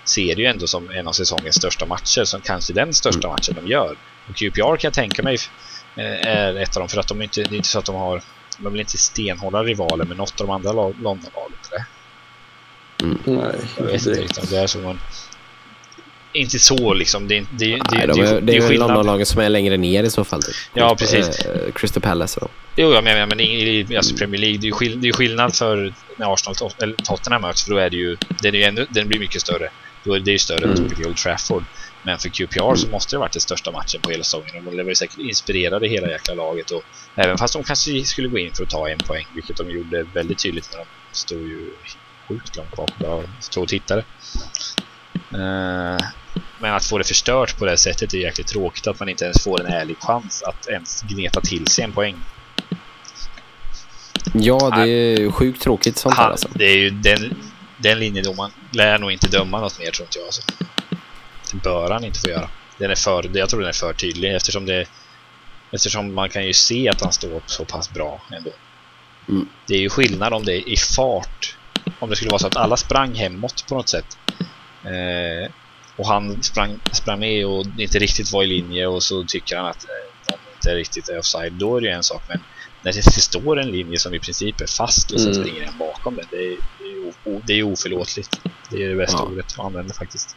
ser det ju ändå som en av säsongens största matcher, som kanske den största matchen de gör. Och QPR kan jag tänka mig eh, är ett av dem, för att de inte, det är inte så att de har de är väl inte stenhårda rivaler med något av de andra Londonlagen eller? Nej, Jag vet inte riktigt om det är så man... Inte så liksom. Det, är- det, det, Nej, de det, det är skillnad. Londonlagen som är längre ner i så fall. Typ. Ja, precis. Eh, Crystal Palace och Jo, jag menar, men i, alltså Premier League, det är ju skill, det är skillnad för när Arsenal eller Tottenham möts, för då är det ju, den, är ju ännu, den blir mycket större. Då är det ju större än Mm. i Old Trafford. Men för QPR så måste det varit den största matchen på hela säsongen och de blev säkert inspirerade hela jäkla laget. Och även fast de kanske skulle gå in för att ta en poäng, vilket de gjorde väldigt tydligt när de stod ju sjukt långt bak och bara stod och tittade. Eh, men att få det förstört på det här sättet är jäkligt tråkigt att man inte ens får en ärlig chans att ens gneta till sig en poäng. Ja, det är sjukt tråkigt sånt här alltså. det är ju den, den linjedomaren lär nog inte döma något mer tror inte jag. Alltså. Det bör han inte få göra. Den är för, jag tror den är för tydlig eftersom det Eftersom man kan ju se att han står så pass bra ändå. Mm. Det är ju skillnad om det är i fart. Om det skulle vara så att alla sprang hemåt på något sätt. Eh, och han sprang, sprang med och inte riktigt var i linje och så tycker han att eh, de inte riktigt är offside. Då är det ju en sak. Men när det står en linje som i princip är fast och sen Mm. springer en bakom den. Det är, det är, det är oförlåtligt. Det är det bästa Ja. ordet att använda faktiskt.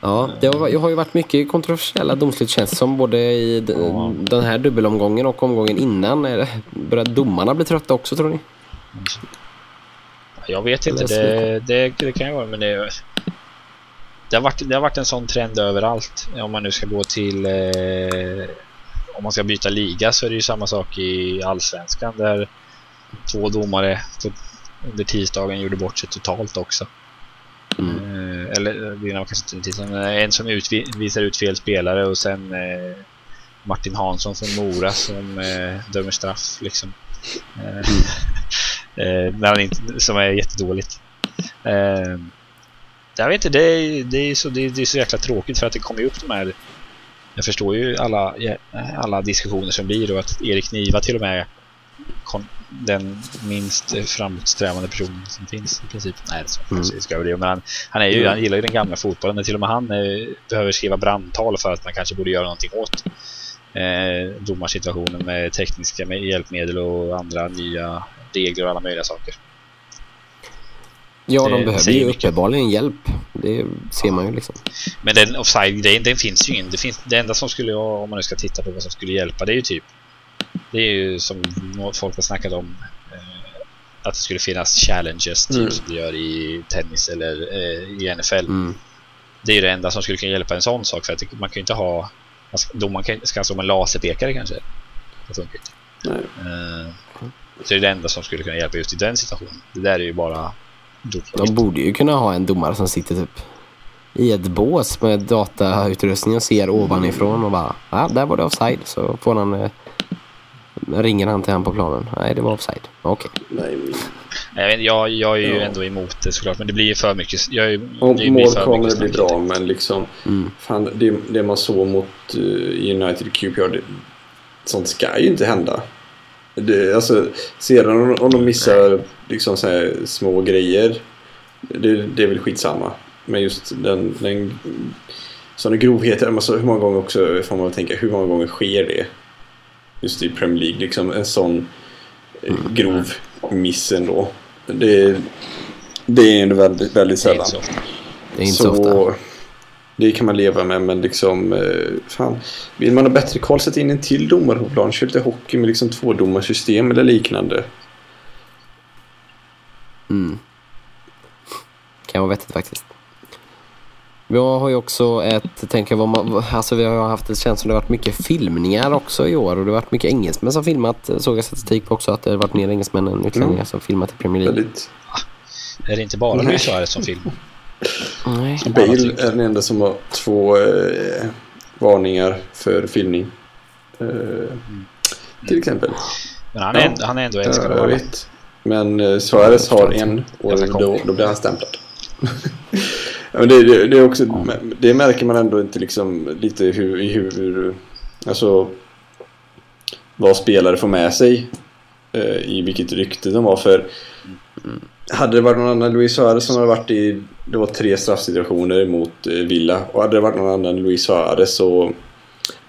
Ja, det har, har ju varit mycket kontroversiella domslut känns som både i Ja. den här dubbelomgången och omgången innan. Börjar domarna bli trötta också tror ni? Jag vet inte, det, det, det kan ju vara men det, det, har varit, det har varit en sån trend överallt. Om man nu ska gå till eh, om man ska byta liga så är det ju samma sak i Allsvenskan där två domare under tisdagen gjorde bort sig totalt också. Mm. Eh, eller det var kanske inte tisdagen, en som visar ut fel spelare och sen eh, Martin Hansson från Mora som eh, dömer straff liksom. Eh, eh, när han inte, som är jättedåligt. Eh, jag vet inte, det är, det, är så, det, är, det är så jäkla tråkigt för att det kommer ju upp de här jag förstår ju alla, alla diskussioner som blir och att Erik Niva till och med är den minst framåtsträvande personen som finns i princip. Nej, det är så Mm. kanske jag ska överdriva, men han, han, är ju, Mm. han gillar ju den gamla fotbollen. Men till och med han eh, behöver skriva brandtal för att man kanske borde göra någonting åt eh, domarsituationen med tekniska med hjälpmedel och andra nya regler och alla möjliga saker. Ja, Det de behöver ju uppenbarligen hjälp. Det ser man ju liksom. Men den offside-grejen, den finns ju ingen. Det, finns, det enda som skulle, om man nu ska titta på vad som skulle hjälpa, det är ju typ Det är ju som folk har snackat om eh, Att det skulle finnas challenges typ Mm. som det gör i tennis eller eh, i NFL. Mm. Det är ju det enda som skulle kunna hjälpa en sån sak för att man kan ju inte ha man ska, då man kan, ska alltså med en laserpekare kanske. Det funkar inte. Eh, så det är det enda som skulle kunna hjälpa just i den situationen. Det där är ju bara De borde ju kunna ha en domare som sitter typ i ett bås med datautrustning och ser ovanifrån och bara ja, där var det offside. Så får han eh, ringer han till han på planen. Nej, det var offside. Okej. Nej, men- Jag, jag, jag är ju Ja. ändå emot det såklart, men det blir ju för mycket. Jag är, Och det målkameror mycket blir snack. bra, men liksom Mm. fan, det, det man såg mot uh, United QPR, det, sånt ska ju inte hända. Det, alltså, sedan om, om de missar liksom så här små grejer, det, det är väl skitsamma. Men just den, den sådana grovheter, alltså, hur många gånger också får man tänka, hur många gånger sker det? Just i Premier League, liksom en sån eh, grov miss ändå. Det, det är väldigt, väldigt Det är sällan. inte så. Det är inte så, ofta. Det kan man leva med, men liksom... Eh, fan, vill man ha bättre koll, sätt in en till domare på plan. Kör lite hockey med liksom tvådomarsystem eller liknande. Mm. Kan vara vettigt faktiskt. Vi har ju också ett, tänker vad man, alltså vi har haft det känns som det har varit mycket filmningar också i år och det har varit mycket engelsmän som filmat, såg jag statistik på också att det har varit mer engelsmän än utlänningar Mm. som filmat i Premier League. Väldigt. Är det inte bara. Luis Suarez som film? Nej. Bale är den enda som har två eh, varningar för filmning. Eh, till exempel. Men han Ja. är, ändå- han är ändå älskad av jag vet. Men eh, Suarez har en och då, då blir han stämplad. men det, det, det är också, det märker man ändå inte liksom lite hur, hur, alltså vad spelare får med sig eh, i vilket rykte de har för hade det varit någon annan Luis Suarez som hade varit i det var tre straffsituationer mot eh, Villa och hade det varit någon annan Luis Suarez så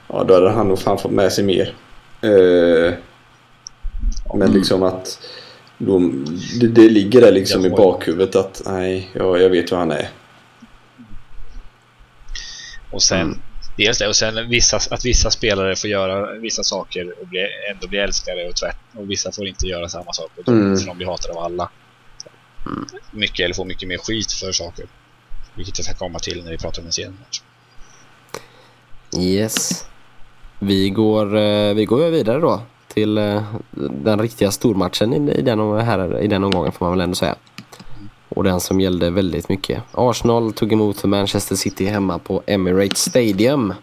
ja, då hade han nog fan fått med sig mer. Eh, Men liksom att de, det, det ligger där liksom i bakhuvudet att nej, jag, jag vet hur han är. Och sen, Mm. dels det, och sen vissa, att vissa spelare får göra vissa saker och bli, ändå bli älskade och tvärt. Och vissa får inte göra samma sak och Mm. för de blir hatade av alla. Mycket, eller får mycket mer skit för saker. Vilket jag ska komma till när vi pratar om en sen match. Yes. Vi går, eh, vi går vidare då till eh, den riktiga stormatchen i, i, den, här, i den omgången får man väl ändå säga. Och den som gällde väldigt mycket. Arsenal tog emot Manchester City hemma på Emirates Stadium.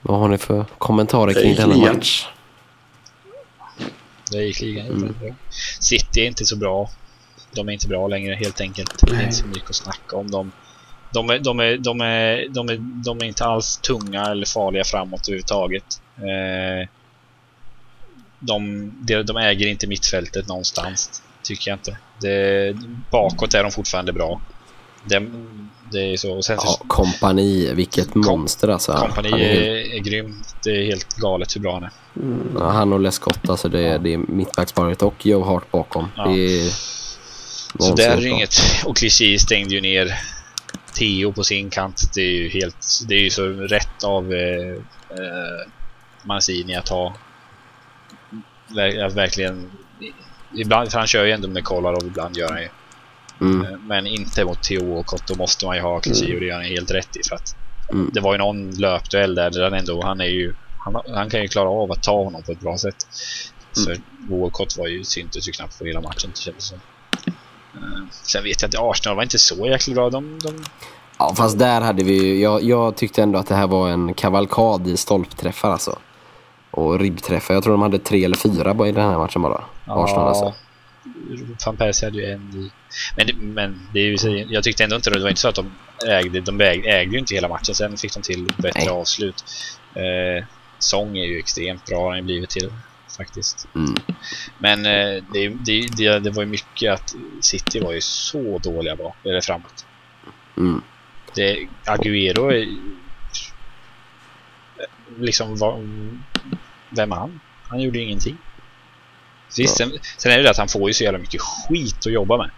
Vad har ni för kommentarer kring denna match? Det gick ligan Mm. City är inte så bra. De är inte bra längre helt enkelt. Det är inte så mycket att snacka om dem. De är, de, är, de, är, de, är, de är inte alls tunga eller farliga framåt överhuvudtaget. Eh, de, de, de äger inte mittfältet någonstans, tycker jag inte. Det, bakåt är de fortfarande bra. Det, det är så. Och sen Ja, kompani, vilket monster alltså. Kompani är är, är grym. Det är helt galet hur bra han är. ja, han och Lescott, alltså det, det är mittbacksparet och Joe Hart bakom. Ja. Det är Så där är inget. Och Clichy stängde ju ner Theo på sin kant. Det är ju helt, det är ju så rätt av eh, eh, Mancini att ha att verkligen ibland, han kör ju ändå med Kolarov, ibland gör han ju. Mm. Eh, Men inte mot Kott, då måste man ju ha Clichy och det gör han helt rätt i för att Mm. det var ju någon löpduell där, där han ändå, han är ju han, han kan ju klara av att ta honom på ett bra sätt. För Walcott var ju, syntes ju knappt på hela matchen, det kändes som. Eh, Sen vet jag inte, Arsenal var inte så jäkla bra. De, de, Ja, fast där hade vi ju, jag, jag tyckte ändå att det här var en kavalkad i stolpträffar alltså. Och ribbträffar. Jag tror de hade tre eller fyra i den här matchen bara. Arsenal alltså. Van Persie hade ju en i... Men, det- men det är ju, jag tyckte ändå inte det var inte så att de ägde, de ägde, ägde ju inte hela matchen. Sen fick de till bättre Nej. avslut. Eh, Sång är ju extremt bra, har han ju blivit till faktiskt. Mm. Men eh, det, det, det, det var ju mycket att City var ju så dåliga bak, eller framåt. Mm. Det, Agüero är liksom vad, vem är han? Han gjorde ju ingenting. Visst, sen, sen är det det att han får ju så jävla mycket skit att jobba med.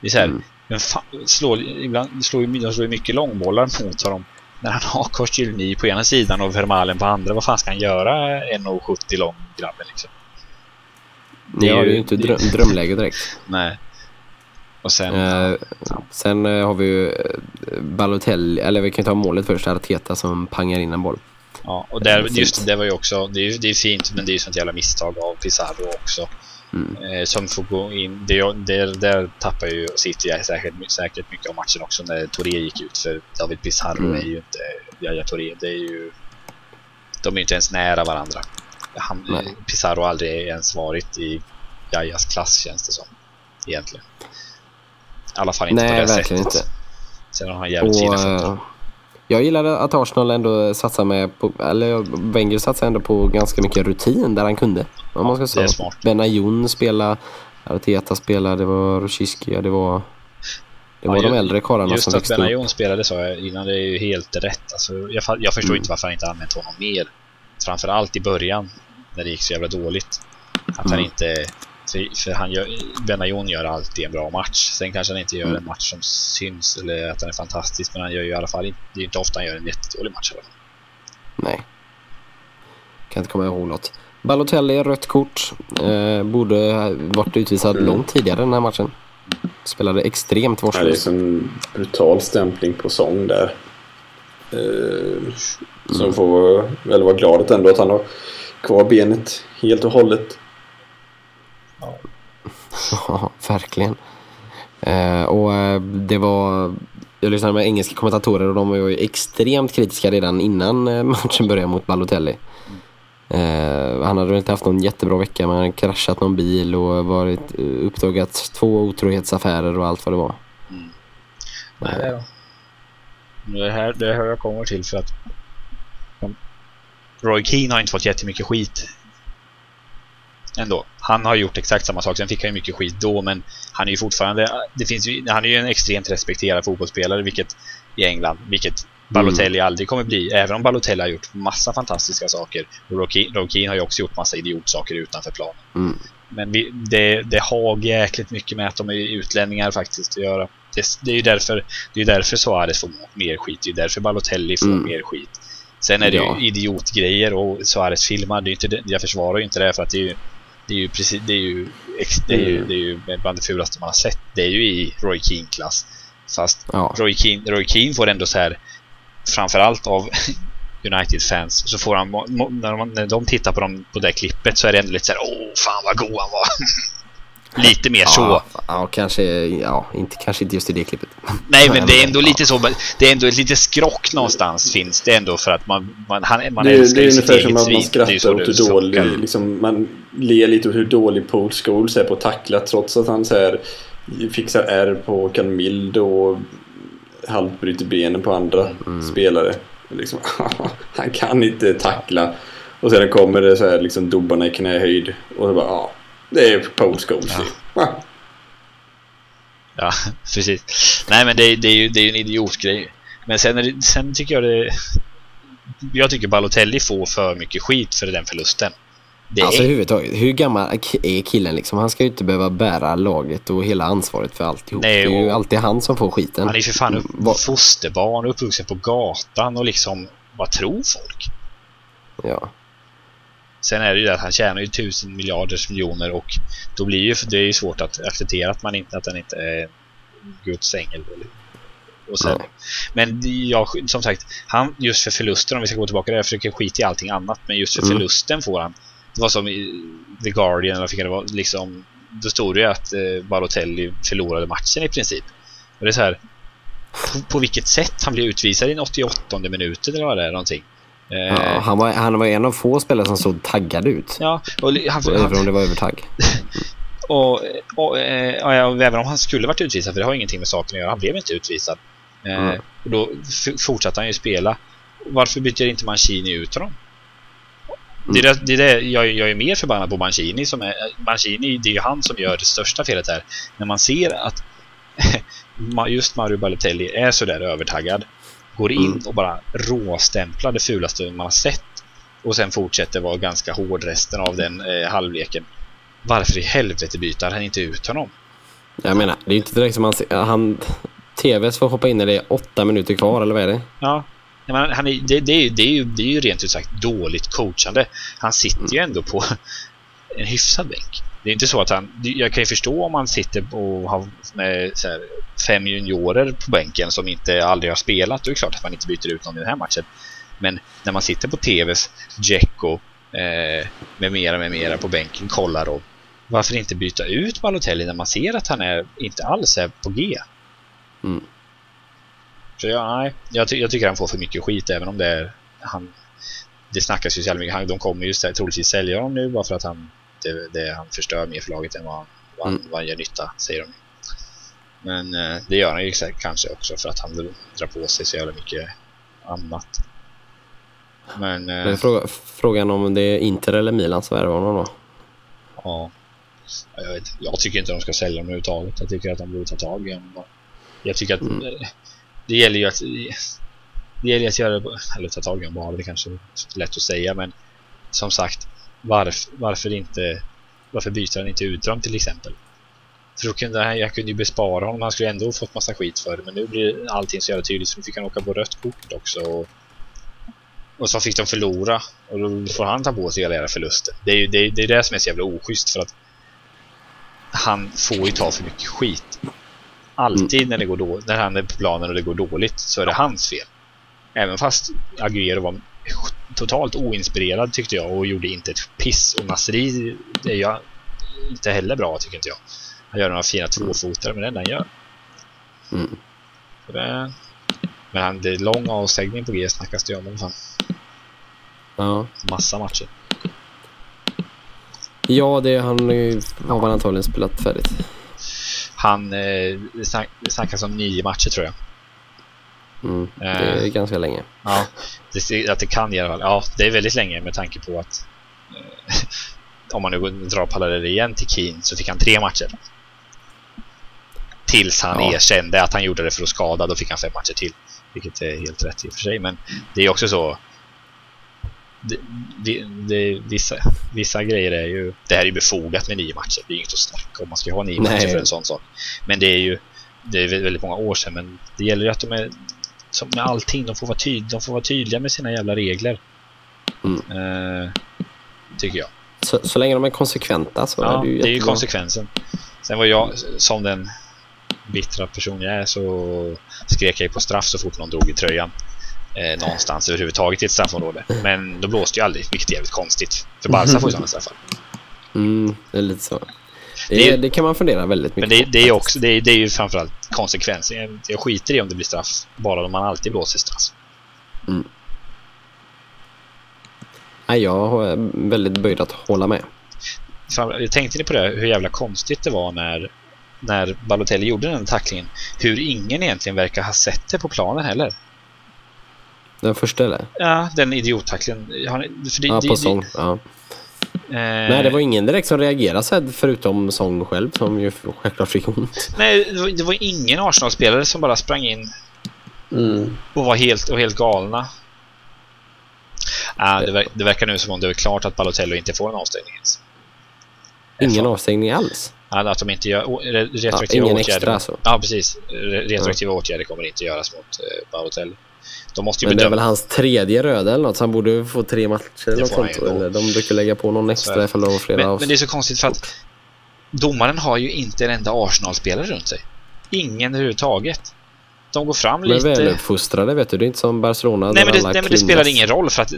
Det är så här, Mm. men fan, slår, ibland slår ju, de slår ju mycket långbollar mot honom. När han har Koscielny på ena sidan och Vermalen på andra, vad fan ska han göra 1,70 lång grabben liksom? Det är är ju- ju inte dröm, drömläge direkt. Nej. Och sen... Eh, sen eh, har vi ju eh, Balotelli, eller vi kan ta målet först, Arteta som pangar in en boll. Ja, och där, just det var ju också, det är, det är fint men det är ju sånt jävla misstag av Pizarro också. Mm. Eh, som får gå in, det, det, där tappar ju City säkert, säkert mycket av matchen också när Touré gick ut för David Pizarro Mm. är ju inte, Yahya Touré, det är ju, de är inte ens nära varandra. Han, Nej. Pizarro har aldrig ens varit i Yahyas klass känns det som, egentligen. I alla fall inte på Nej, det verkligen sättet. inte. Sen har han jävligt Och, fina fötter. Jag gillade att Arsenal ändå satsar med på, eller Wenger satsar ändå på ganska mycket rutin där han kunde. Om man ska säga. Benayoun spela, Arteta spela, det var Rosicki, det var det var Ja, de äldre karlarna Just som att växte upp. Benayoun spelade sa jag innan, det är ju helt rätt. Alltså, jag, jag förstår Mm. inte varför han inte använt honom mer. Framförallt i början, när det gick så jävla dåligt. Att han Mm. inte... För, för han gör, Benayoun gör alltid en bra match. Sen kanske han inte gör Mm. en match som syns eller att han är fantastisk. Men han gör ju i alla fall inte... Det är inte ofta han gör en jättedålig match. i alla fall. Nej. Kan inte komma ihåg något. Balotelli, rött kort. Eh, borde ha varit utvisad Mm. långt tidigare den här matchen. Spelade extremt Ja, det är vårdslöst. en brutal stämpling på sång där. Eh, som Mm. får väl vara glad att ändå att han har kvar benet helt och hållet. Ja, verkligen. Eh, och eh, det var... Jag lyssnade med engelska kommentatorer och de var ju extremt kritiska redan innan eh, matchen började mot Balotelli. Eh, han hade väl inte haft någon jättebra vecka men han hade kraschat någon bil och varit eh, uppdagat två otrohetsaffärer och allt vad det var. Nej, det här, det är här jag kommer till för att Roy Keane har inte fått jättemycket skit ändå. Han har gjort exakt samma sak. Sen fick han ju mycket skit då, men han är ju fortfarande... Det finns han är ju en extremt respekterad fotbollsspelare vilket, i England, vilket Balotelli aldrig kommer bli, även om Balotelli har gjort massa fantastiska saker och Rokin har ju också gjort massa idiotsaker utanför planen. Mm. Men vi, det, det har jäkligt mycket med att de är utlänningar faktiskt att göra. Det, det är ju därför, det är därför Suarez får mer skit, det är därför Balotelli får Mm. mer skit. Sen är det Ja. ju idiotgrejer och Suarez filmar, det är inte, jag försvarar ju inte det för att det är ju det är ju precis, det är ju, det är ju, Mm. det är ju bland det fulaste man har sett. Det är ju i Roy Keane-klass. Fast Ja. Roy Keane, Roy Keane får ändå så här framförallt av United-fans så får han, när de tittar på, dem, på det klippet så är det ändå lite så här åh fan vad god han var. lite mer så. Ja, ja, kanske, ja, inte, kanske inte just i det klippet. Nej men det är ändå Ja. lite så, det är ändå ett litet skrock någonstans finns det ändå för att man, man, han, man det, älskar det är ungefär som att man Det är ju så skrattar åt hur dålig, suckar. liksom, man ler lite åt hur dålig Paul Scholes är på att tackla trots att han så här, fixar R på Canmild och halvt bryter benen på andra Mm. spelare. Liksom, han kan inte tackla. Och sen kommer det så här liksom dobbarna i knähöjd och så bara ja, det är Paul Scholes. Ja. Ja, precis. Nej men det, det är ju det är en idiotgrej. Men sen, är det, sen tycker jag det... Jag tycker Balotelli får för mycket skit för den förlusten. Det är, Alltså överhuvudtaget, hur gammal är killen liksom? Han ska ju inte behöva bära laget och hela ansvaret för alltihop. Nej, det är ju och- alltid han som får skiten. han är ju för fan upp, Vad- fosterbarn, uppvuxen på gatan och liksom... Vad tror folk? Ja. Sen är det ju det att han tjänar ju tusen miljarders miljoner och då blir ju det är ju svårt att acceptera att man inte att han inte är Guds ängel. Och sen, Nej. men jag, som sagt, han just för förlusten, om vi ska gå tillbaka där, jag försöker skita i allting annat, men just för Mm. förlusten får han. Det var som i The Guardian, eller fick det var, liksom, då stod det ju att eh, Balotelli förlorade matchen i princip. Och det är så här, på, på vilket sätt han blev utvisad i den 88 minuten eller vad det är, någonting. Eh, Ja, han, var, han var en av få spelare som såg taggad ut. ja, och han, Även om det var övertagg. och, och, eh, och även om han skulle varit utvisad, för det har ingenting med saken att göra, han blev inte utvisad. Eh, Mm. och då fortsatte han ju spela. Varför byter inte Mancini ut honom? Det är det, det, är det jag, jag är mer förbannad på Mancini som är, Mancini, det är ju han som gör det största felet här. När man ser att just Mario Balotelli är sådär övertaggad, går in Mm. och bara råstämplar det fulaste man har sett och sen fortsätter vara ganska hård resten av den eh, halvleken. Varför i helvete byter han inte ut honom? Jag menar, det är ju inte direkt som han... han TVs får hoppa in när det är åtta minuter kvar, eller vad är det? Ja, menar, han är, det, det, är ju, det, är ju, det är ju rent ut sagt dåligt coachande. Han sitter ju ändå på en hyfsad bänk. Det är inte så att han... Jag kan ju förstå om han sitter och har med så här, fem juniorer på bänken som inte aldrig har spelat. Då är det klart att man inte byter ut någon i den här matchen. Men när man sitter på TVs Dzeko eh, med mera med mera på bänken, kollar och varför inte byta ut Balotelli när man ser att han är, inte alls är på G? Mm. Så jag, nej, jag, ty jag tycker han får för mycket skit även om det är han, det snackas ju så jävla mycket. Han, de kommer ju troligtvis sälja honom nu bara för att han, det, det, han förstör mer för laget än vad, han- vad, Mm. vad han gör nytta, säger de. Men eh, det gör han ju kanske också för att han drar på sig så jävla mycket annat. Men, eh, Men fråga, frågan om det är Inter eller Milan som värvar honom då? ja. Jag, vet, jag tycker inte de ska sälja honom överhuvudtaget. Jag tycker att de borde ta tag i honom. Jag tycker att Mm. eh, det gäller ju att det gäller att göra det, eller ta tag i honom bara, det kanske är lätt att säga men som sagt, varf, varför inte varför byter han inte ut dem till exempel? För då kunde han, jag kunde ju bespara honom, han skulle ändå fått massa skit för det men nu blir allting så jävla tydligt så nu fick han åka på rött kort också och, och så fick de förlora och då får han ta på sig hela förlusten. Det är ju det, det, är det som är så jävla oschysst för att han får ju ta för mycket skit. Alltid när, det går då, när han är på planen och det går dåligt så är det hans fel. Även fast Agüero var totalt oinspirerad tyckte jag och gjorde inte ett piss. Och Nasri är ju inte heller bra tycker inte jag. Han gör några fina tvåfotare men det enda han gör. Mm. Det, men han, det är lång avstängning på G snackas det om. men Fan. Ja, Massa matcher. ja det han har man antagligen spelat färdigt. Han eh, snack, snackas om nio matcher tror jag. Mm. Det är Eh. ganska länge. Ja, det, att det kan i alla fall. Ja, det är väldigt länge med tanke på att eh, om man nu drar paralleller igen till Keen så fick han tre matcher. Tills han Ja. erkände att han gjorde det för att skada, då fick han fem matcher till. Vilket är helt rätt i och för sig. Men det är också så... Det, det, det, vissa, vissa grejer är ju... Det här är ju befogat med nio matcher. Det är inget att snacka om. Man ska ha nio Nej. matcher för en sån sak. Men det är ju... Det är väldigt många år sedan. Men det gäller ju att de är... Som med allting. De får vara, tyd, de får vara tydliga med sina jävla regler. Mm. Eh, tycker jag. Så, så länge de är konsekventa så Ja, är det ju det är ju jättebra. konsekvensen. Sen var jag, som den bittra person jag är, så skrek jag på straff så fort någon drog i tröjan. Eh, någonstans överhuvudtaget i ett straffområde. Men då blåste ju aldrig, vilket är jävligt konstigt. För Barca får ju sådana straffar. Mm, det är lite så. Det, Det är- det kan man fundera väldigt mycket Men det, på, det är också, det är, det är ju framförallt konsekvensen. Jag, skiter i om det blir straff, bara om man alltid blåser straff. Nej, jag är väldigt böjd att hålla med. Fan, Tänkte ni på det, hur jävla konstigt det var när, när Balotelli gjorde den tacklingen? Hur ingen egentligen verkar ha sett det på planen heller. Den första eller? Ja, den idiottacklingen. För det, Ja, på sång. Ja. Eh, Nej, det var ingen direkt som reagerade så förutom sång själv som ju självklart fick ont. Nej, det var, det var ingen Arsenal-spelare som bara sprang in Mm. och var helt, och helt galna. Ah, det, ver- det verkar nu som om det är klart att Balotelli inte får en avstängning ens. Ingen avstängning alls. Ja, att de inte gör re- Ja, retroaktiva ingen åtgärder. extra alltså. Ja, precis. Re- Retroaktiva åtgärder kommer inte göras mot eh, Balotelli. De måste ju Men det är väl hans tredje röda eller något så han borde få tre matcher eller något sånt. Eller de brukar lägga på någon extra ifall de har flera Men, av men det är så konstigt för att domaren har ju inte en enda Arsenal-spelare runt sig. Ingen överhuvudtaget. De går fram är lite... väluppfostrade vet du. Det är inte som Barcelona Nej men, det, nej men det spelar ingen roll för att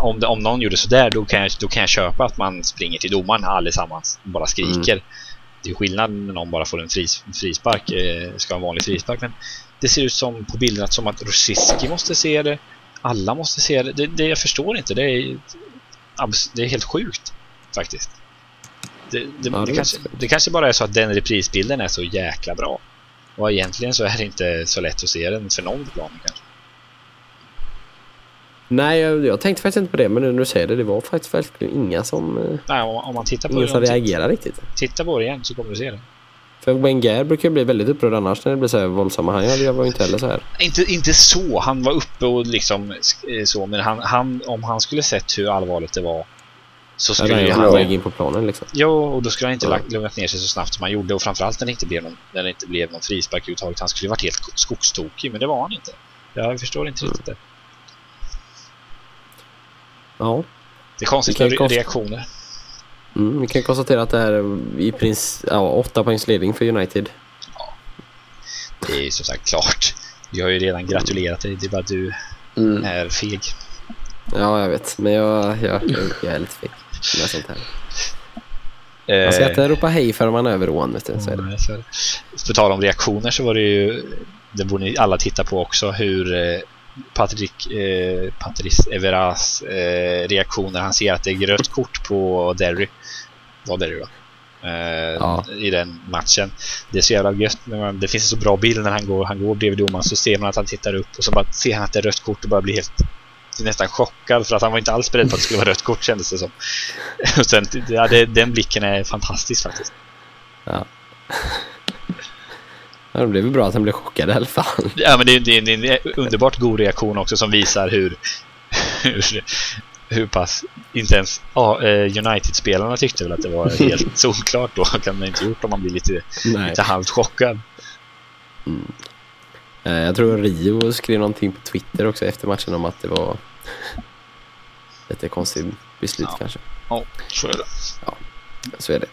om, det, om någon gjorde sådär då kan, jag, då kan jag köpa att man springer till domaren allesammans och bara skriker. Mm. Det är skillnad när någon bara får en fris, frispark, eh, ska ha en vanlig frispark. Men det ser ut som på bilderna som att Rosiski måste se det. Alla måste se det. Det, det jag förstår inte. Det är, det är helt sjukt faktiskt. Det, det, Ja, det, kanske, det kanske bara är så att den reprisbilden är så jäkla bra. Och egentligen så är det inte så lätt att se den för någon på planen kanske. Nej, jag, jag tänkte faktiskt inte på det. Men nu när du säger det, det var faktiskt verkligen inga som, eh, Nej, om, om man tittar på ingen som reagerar riktigt. Titta på det igen så kommer du se det. För Wenger brukar ju bli väldigt upprörd annars när det blir så här våldsamma. Han gör- var ju inte heller så här. Inte, inte så, han var uppe och liksom eh, så, men han, han, om han skulle sett hur allvarligt det var så Ja, skulle nej, ju han han... in på planen liksom. Jo, och då skulle han inte Ja. lugnat ner sig så snabbt som han gjorde och framförallt när det inte blev någon, när det inte blev någon frispark överhuvudtaget. Han skulle ju varit helt skogstokig, men det var han inte. Jag förstår inte riktigt det. Ja, Det är konstigt Vilken med konst- reaktioner. Mm, vi kan konstatera att det är i princip ja, åtta poängs ledning för United. Det är ju som sagt klart. Vi har ju redan gratulerat dig, det är bara du Mm. är feg. Ja, jag vet. Men jag, jag, jag är lite feg med sånt här. Man ska Eh, inte ropa hej för man är över ån, vet du. Så är det. För, för tal om reaktioner så var det ju det borde ni alla titta på också hur Patrik eh, Patrice Everas eh, reaktioner han ser att det är rött kort på Derry var Derry va? Eh, Ja. i den matchen. Det är så jävla gött. man- Det finns en så bra bild när han går, han går bredvid domaren så ser man att han tittar upp och så bara ser han att det är rött kort och bara blir helt nästan chockad för att han var inte alls beredd på att det skulle vara rött kort kändes det som. Och sen, ja, det, den blicken är fantastisk faktiskt. Ja, det blev väl bra att han blev chockad i alla fall. Ja, men det, det, det är en underbart god reaktion också som visar hur hur, hur pass inte ens ja, eh, United-spelarna tyckte väl att det var helt solklart då kan man inte gjort om man blir lite, Nej. lite halvt chockad. Eh, Jag tror Rio skrev någonting på Twitter också efter matchen om att det var lite konstigt beslut Ja. kanske. Ja, så är det. Så är det.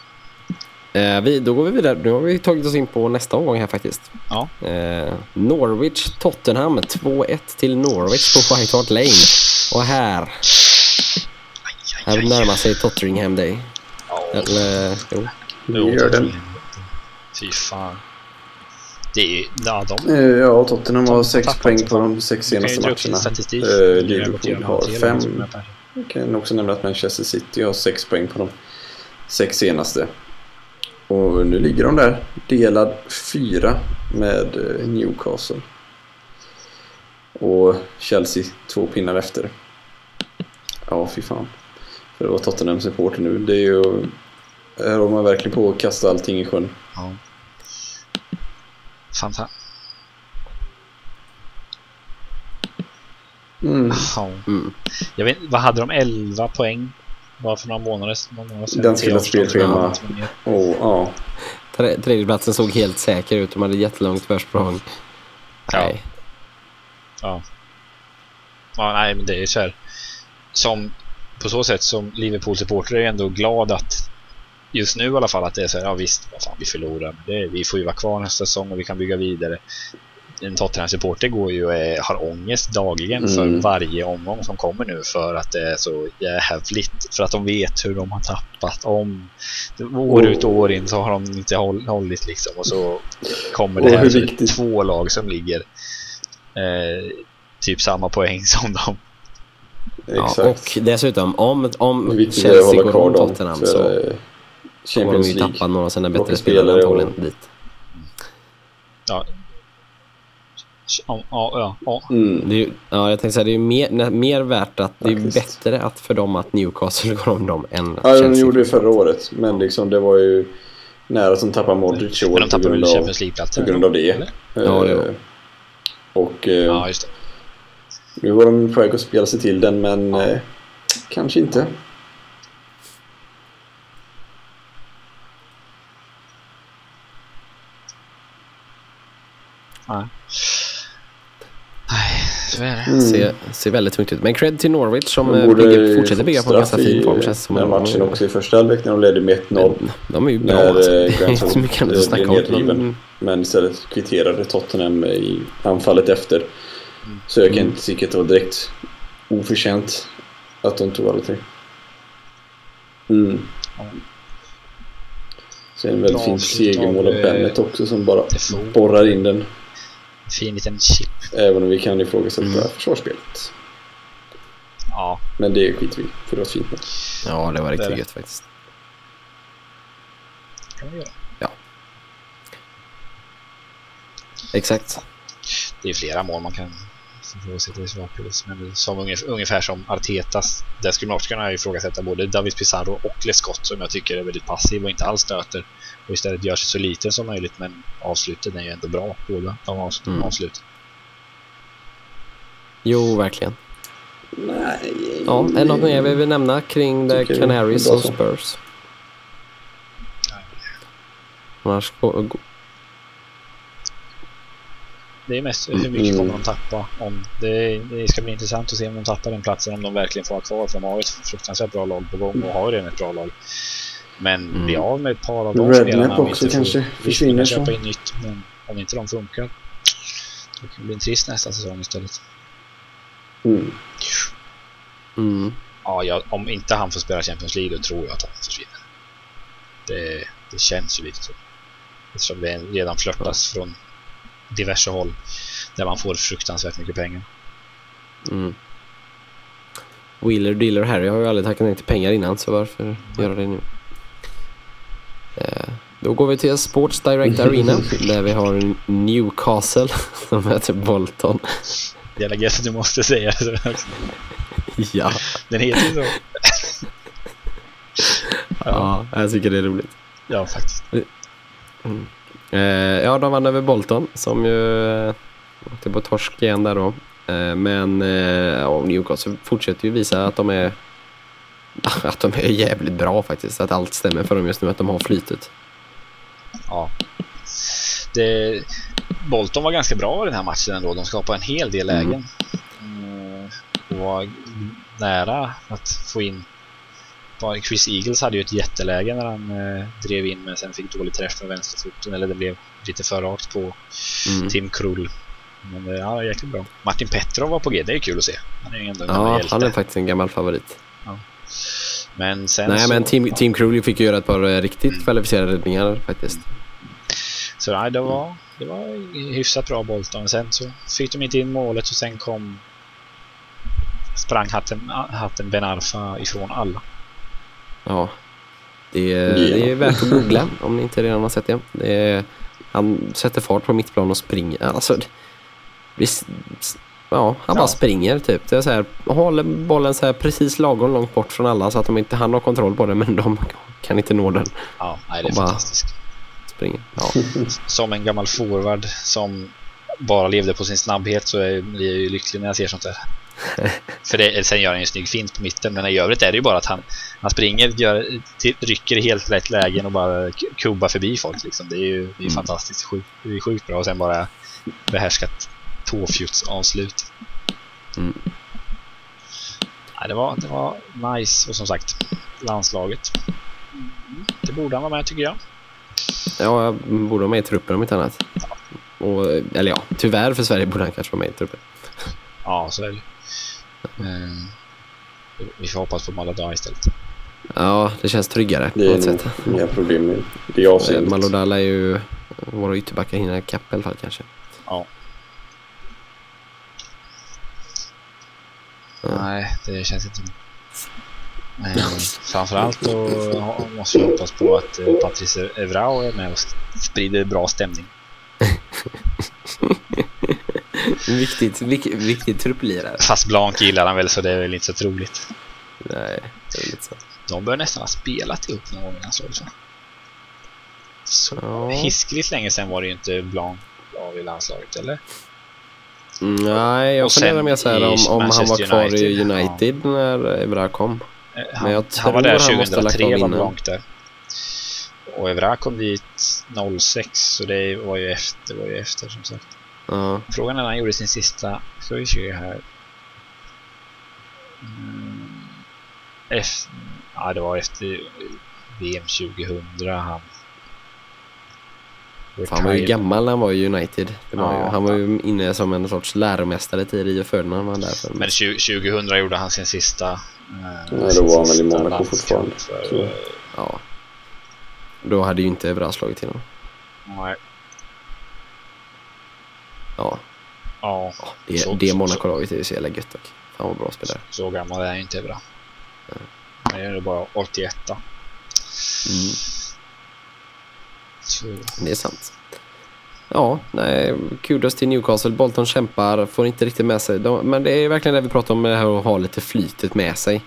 Eh, vi, då går vi vidare. Nu har vi tagit oss in på nästa omgång här faktiskt. Ja. Eh, Norwich Tottenham 2-1 till Norwich på White Hart Lane. Och här, Aj, här aj, närmar sig Tottenham Day. Ja, Eller, jo. Det gör den. Fy fan. Det är, ja, de Eh, Ja, Tottenham har De sex tappat poäng som på de sex ju senaste matcherna. Eh, är Liverpool har jävla fem. som är per- Jag kan också nämna att Manchester City har sex poäng på de sex senaste. Och nu ligger de där delad fyra med eh, Newcastle. Och Chelsea två pinnar efter. Ja, fy fan. För det var Tottenham supporter nu. Det är ju... Här har man verkligen på att kasta allting i sjön. Ja. Fanta Mm. Ja. Mm. Jag vet, vad hade de? 11 poäng? Bara för några månader, sedan. Ganska Tre spelschema. avstånd. Och, ja. Tre- Tredjeplatsen såg helt säker ut. De hade jättelångt försprång. Ja. Nej. Ja. ja, nej men det är ju så här. Som, på så sätt som Liverpool-supporter är jag ändå glad att just nu i alla fall att det är så här, ja visst, vad fan, vi förlorar, men det, vi får ju vara kvar nästa säsong och vi kan bygga vidare. En Tottenham-supporter går ju och är, har ångest dagligen Mm. för varje omgång som kommer nu för att det är så jävligt. För att de vet hur de har tappat om. År ut och år in så har de inte håll, hållit liksom och så kommer det här så viktigt- två lag som ligger eh, typ samma poäng som dem. Ja, och dessutom om, om Chelsea går om Tottenham så eh, kommer de Champions ju League. tappa några av sina bättre spelare spelare och- antagligen dit. Ja, ja, ja, ja. Mm. Det är, ju- ja, jag tänkte säga det är mer, mer värt att det är Faktiskt. bättre att för dem att Newcastle går om dem än Ja, de gjorde det förra året. Men liksom det var ju nära att de tappade Modric i år på tappar grund väl av, på grund av det. eller? Ja, det Eh, var. Och eh, Ja, just det. nu var de på väg att spela sig till den men eh, kanske inte. Nej. Det. Mm. Ser, ser väldigt tungt ut. Men cred till Norwich som eh, borde bygger, fortsätter bygga på en ganska fin form känns som. den matchen också i första halvlek när de ledde med 1-0. Men De är ju bra När alltså. eh, Det är inte så mycket annat att Holt snacka om. Mm. Men istället kvitterade Tottenham i anfallet efter. Så jag kan Mm. inte tycka att det var direkt oförtjänt att de tog alla tre. Mm. Sen en väldigt Bra fin avslut segermål av eh, Bennett också som bara borrar in den. Fin liten chip. Även om vi kan ifrågasätta Mm. försvarsspelet. Ja, Men det skiter vi för det var fint mål. Ja, det var Det är riktigt det. gött faktiskt. kan vi göra. Exakt. Det är flera mål man kan ifrågasätta i svartpris. Men som ungefär, ungefär som Artetas. Där skulle man också kunna ifrågasätta både David Pizarro och Lescott som jag tycker är väldigt passiv och inte alls stöter. Och istället gör sig så liten som möjligt. Men avsluten är ju ändå bra. Båda de avs- Mm. avslut. Jo, verkligen. Nej. Ja, är det något mer vi vill nämna kring The Canaries och. Spurs? Annars gå, gå, Det är mest hur mycket Mm. kommer de tappa. Om det, det ska bli intressant att se om de tappar den platsen. Om de verkligen får ha kvar. För de har ett fruktansvärt bra lag på gång och har redan ett bra lag. Men Mm. bli av med ett par av de spelarna. om också får- kanske visst, försvinner så. köpa in nytt. Men om inte de funkar. Då kan det bli en trist nästa säsong istället. Mm. mm. Ja, jag, om inte han får spela Champions League då tror jag att han försvinner. Det, det känns ju lite så. Eftersom det redan flörtas från diverse håll. Där man får fruktansvärt mycket pengar. Mm. Wheeler, Dealer och Harry har ju aldrig tackat nej till pengar innan så varför göra det nu? Eh, då går vi till Sports Direct Arena där vi har Newcastle som möter Bolton. Jävla gött att du måste säga det. ja. Den heter ju så. ja, jag tycker det är roligt. Ja, faktiskt. Eh, ja, de vann över Bolton som ju eh, åkte på torsk igen där då. Eh, men eh, ja, Newcastle fortsätter ju visa att de är att de är jävligt bra faktiskt. Att allt stämmer för dem just nu, att de har flytet. Ja. Det, Bolton var ganska bra i den här matchen ändå. De skapade en hel del Mm. lägen. Mm. Och var nära att få in bara Chris Eagles hade ju ett jätteläge när han eh, drev in men sen fick dålig träff med vänsterfoten eller det blev lite för rakt på Mm. Tim Krull. Men eh, ja, jäkligt bra. Martin Petrov var på G, det är kul att se. Han är ju ändå en Ja, hjälte. han är faktiskt en gammal favorit. Men sen Nej, så, men Team, team Crowley fick ju göra ett par eh, riktigt kvalificerade räddningar faktiskt. Så nej, det var, det var hyfsat bra Bolton. Sen så fick de inte in målet och sen kom sprang hatten, hatten Ben Arfa ifrån alla. Ja. Det är, det är värt att googla om ni inte redan har sett det. det är, han sätter fart på mittplan och springer. Alltså, det- ja, han bara Ja. springer typ. Det är så här, håller bollen så här precis lagom långt bort från alla så att de inte, han har kontroll på det men de kan inte nå den. Ja, nej, det är fantastiskt. Springer. Ja. Som en gammal forward som bara levde på sin snabbhet så är jag ju lycklig när jag ser sånt där. För det, sen gör han ju en snygg fint på mitten, men i övrigt är det ju bara att han, han springer, gör, rycker i helt rätt lägen och bara kubbar förbi folk. Liksom. Det är ju det är Mm. fantastiskt sjukt, det är sjukt bra och sen bara behärskat tåfjutsavslut. Mm. Nej, det, var, det var nice och som sagt, landslaget. Det borde han vara med tycker jag. Ja, jag borde vara med i truppen om inte annat. Och, eller ja, tyvärr för Sverige borde han kanske vara med i truppen. Ja, så är det. Mm. Vi får hoppas på Maladar istället. Ja, det känns tryggare på Det är något sätt. inga problem med det Eh, avseendet. Malodala är ju... Våra ytterbackar hinner ikapp i alla fall kanske. Ja. Ja. Nej, det känns inte Men framförallt då måste vi hoppas på att eh, Patrice Evrao är med och sprider bra stämning. Viktigt, vik, viktigt trupplirare. Fast Blanc gillar han väl så det är väl inte så troligt. Nej, det är lite så. De bör nästan ha spelat ihop någon gång i landslaget. va? Så Ja. hiskligt länge sedan var det ju inte Blanc av i landslaget, eller? Nej, jag funderar mer så här om, om han var kvar United, i United när Evra kom. Eh, Men Han, jag han var där tror han ha lagt 2003 av var innan. Blanc där. Och Evra kom dit 06 så det var ju efter, det var ju efter som sagt. Ja, Frågan är när han gjorde sin sista, ska vi se här. Mm, efter, ja, det var efter VM 2000 han han var ju gammal när han var i United. Det var Ja. ju, han var ju inne som en sorts läromästare till Rio Ferdinand var där för. Men 20, 2000 gjorde han sin sista... Eh, då sin var han väl i Monaco fortfarande, För, Ja. Då hade ju inte Evra slagit till honom. nej, Ja, ja, det, Så- det så- Monaco-laget är ju så jävla gött dock. Fan vad bra spelare. så gammal är han inte Evra. Han är nog bara 81 då. Mm, Så, det är sant. Ja, nej, kudos till Newcastle. Bolton kämpar, får inte riktigt med sig. De, men det är verkligen det vi pratar om, det här att ha lite flytet med sig.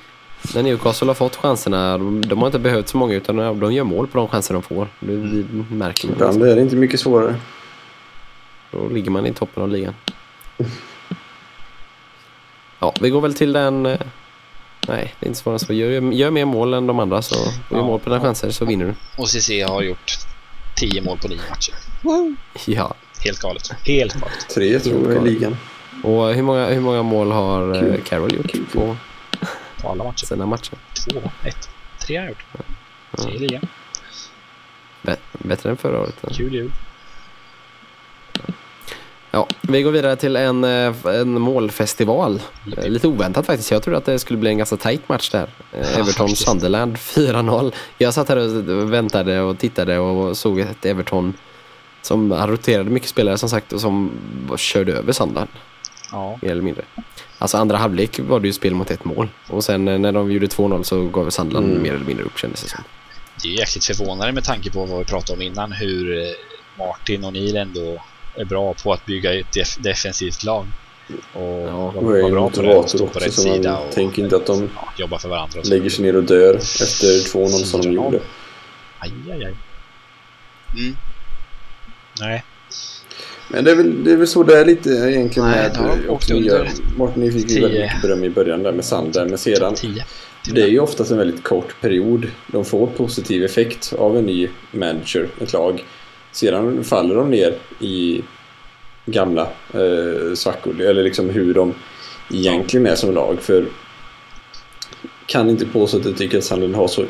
När Newcastle har fått chanserna, de, de har inte behövt så många utan de gör mål på de chanser de får. Det, vi märker vi. Ibland är det inte mycket svårare. Då ligger man i toppen av ligan. Ja, vi går väl till den... eh, Nej, det är inte svårare så. Gör, gör mer mål än de andra så gör Ja, mål på dina ja. chanser så vinner du. och CC har gjort 10 mål på 9 matcher. Ja. Helt galet. Helt galet. Tre tror jag i ligan. Och hur många, hur många mål har eh, Kul. Carroll gjort Kul. på På alla matcher. sina matcher? Två, ett, tre har han gjort. Ja. Tre i ligan. Bä- Bättre än förra året. Kul jul. Ja, vi går vidare till en, eh, en målfestival. Eh, Lite oväntat faktiskt. Jag trodde att det skulle bli en ganska tight match där. Eh, Ja, Everton faktiskt. Sunderland 4-0. Jag satt här och väntade och tittade och såg ett Everton som roterade mycket spelare som sagt och som körde över Sunderland Ja. mer eller mindre. Alltså andra halvlek var det ju spel mot ett mål och sen när de gjorde 2-0 så gav Sunderland Mm. mer eller mindre upp kändes det som. Det är jäkligt förvånande med tanke på vad vi pratade om innan hur Martin och Neil ändå är bra på att bygga ett def defensivt lag. Och Ja, var, Och är bra på det, motivator stå på rätt så man sida och tänker inte att de ja, jobba för varandra. Och lägger sig ner och dör efter 2-0 som de gjorde. Aj, aj, aj. Mm. Nej, Men det är väl, det är väl så det är lite egentligen Nej, med de också nya. Martin ni fick ju väldigt mycket beröm i början där med Sander men sedan 10. Det är ju oftast en väldigt kort period. De får positiv effekt av en ny manager, ett lag. Sedan faller de ner i gamla eh, svackor, eller liksom hur de egentligen är som lag. För kan inte påstå att jag tycker att Sandlund har så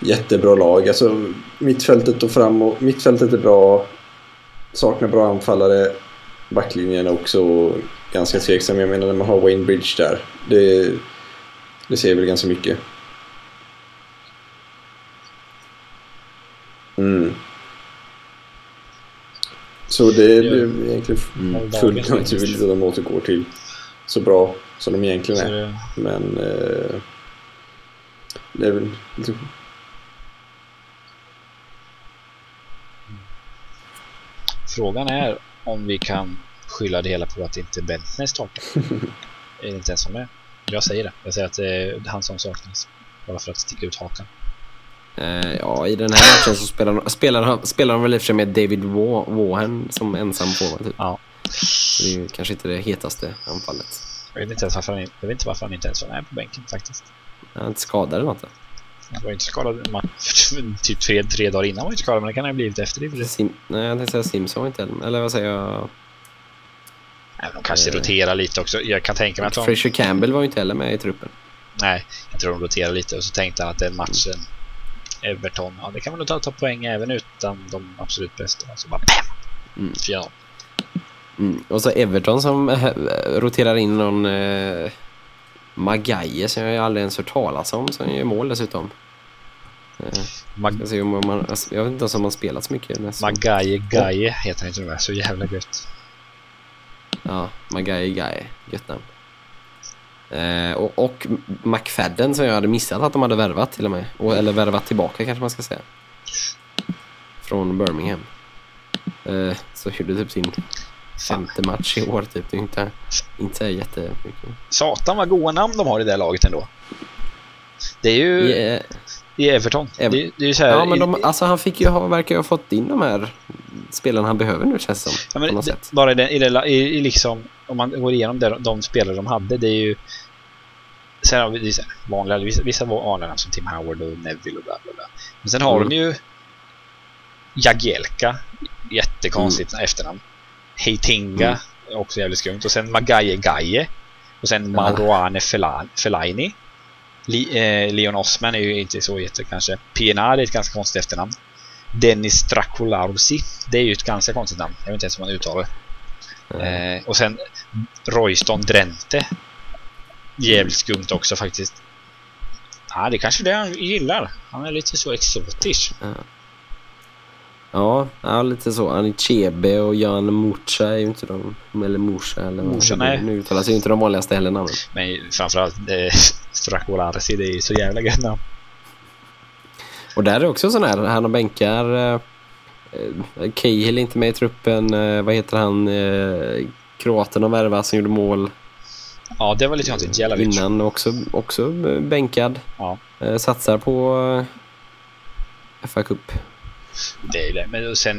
jättebra lag. Alltså mittfältet och framåt, mittfältet är bra, saknar bra anfallare. Backlinjen är också ganska tveksam. Jag menar när man har Wayne Bridge där. Det, det säger väl ganska mycket. Mm. Så det är egentligen Mm. fullt naturligt att de återgår till så bra som de egentligen är. det, Men eh, det är väl lite... frågan är om vi kan skylla det hela på att inte Bentner startar. är det inte ens som är? Jag säger det. Jag säger att det är han som saknas. Bara för att sticka ut hakan. Eh, ja, i den här matchen så spelar, de- spelar, spelar de väl i och för sig med David Wa- Wahan som ensam forward typ. Ja. Så det är ju kanske inte det hetaste anfallet. Jag vet inte ens varför han, jag vet inte varför han inte ens var med på bänken faktiskt. Han är inte skadad eller något. Han var inte skadad man, typ tre, tre dagar innan var inte skadad, men det kan ha blivit efter det. Sim Nej, jag tänkte säga Simson var inte heller Eller vad säger jag? Nej, de kanske Eh. roterar lite också. Jag kan tänka mig att de... Fraser Campbell var ju inte heller med i truppen. Nej, jag tror de roterar lite och så tänkte han att den matchen Everton, ja det kan man nog ta, ta poäng även utan de absolut bästa. Så bara BAM! Mm. 4 Mm. Och så Everton som äh, roterar in någon äh, Magaye som jag ju aldrig ens hört talas om, som gör mål dessutom. Äh, Mag om man, alltså, jag vet inte ens om man spelat så mycket. nästa säsong. Magaye Gaye heter han inte nu, så jävla gött. Ja, Magaye Gaye. Gött namn. Eh, och, och McFadden som jag hade missat att de hade värvat till och med. Och, eller värvat tillbaka kanske man ska säga. Från Birmingham. Eh, så gjorde typ sin femte match i år typ. Det är inte, inte jättemycket. Satan vad goa namn de har i det här laget ändå. Det är ju Yeah. I Everton. Ev- det, det är så här, Ja men de, alltså han fick ju ha, verkar ju ha fått in de här spelarna han behöver nu känns som. Ja, men det, bara i, det, i, det, i, i liksom, om man går igenom det, de spelare de hade, det är ju Sen har vi det vanliga, vissa, vissa vanliga som Tim Howard och Neville och bla bla bla. Men sen har Mm. de ju Jagielka, jättekonstigt efternamn. Heitinga, Mm. också jävligt skumt. Och sen Magaye Gaye. Och sen Fela- Fellaini. Li, eh, Leon Osman är ju inte så jätte kanske. PNR är ett ganska konstigt efternamn. Dennis Dracularsi. Det är ju ett ganska konstigt namn. Jag vet inte ens hur man uttalar det. Eh, och sen Royston Drenthe. Jävligt skumt också faktiskt. Ja, det är kanske det han gillar. Han är lite så exotisk. Ja, ja, lite så. Anichebe och Jan Mucha är ju inte de... Eller Musha eller vad nej. Nu uttalas ju inte de vanligaste heller namnen. Men framförallt eh, Stracolarsi, det är ju så jävla gött namn. Och där är också sån här, han och bänkar... Eh, eh, Cahill är inte med i truppen. Eh, vad heter han? Eh, kroaten de värvade som gjorde mål Ja, det var lite konstigt. Jelavic. innan. Också, också bänkad. Ja. Eh, satsar på eh, FA Cup. Det är det. Men sen,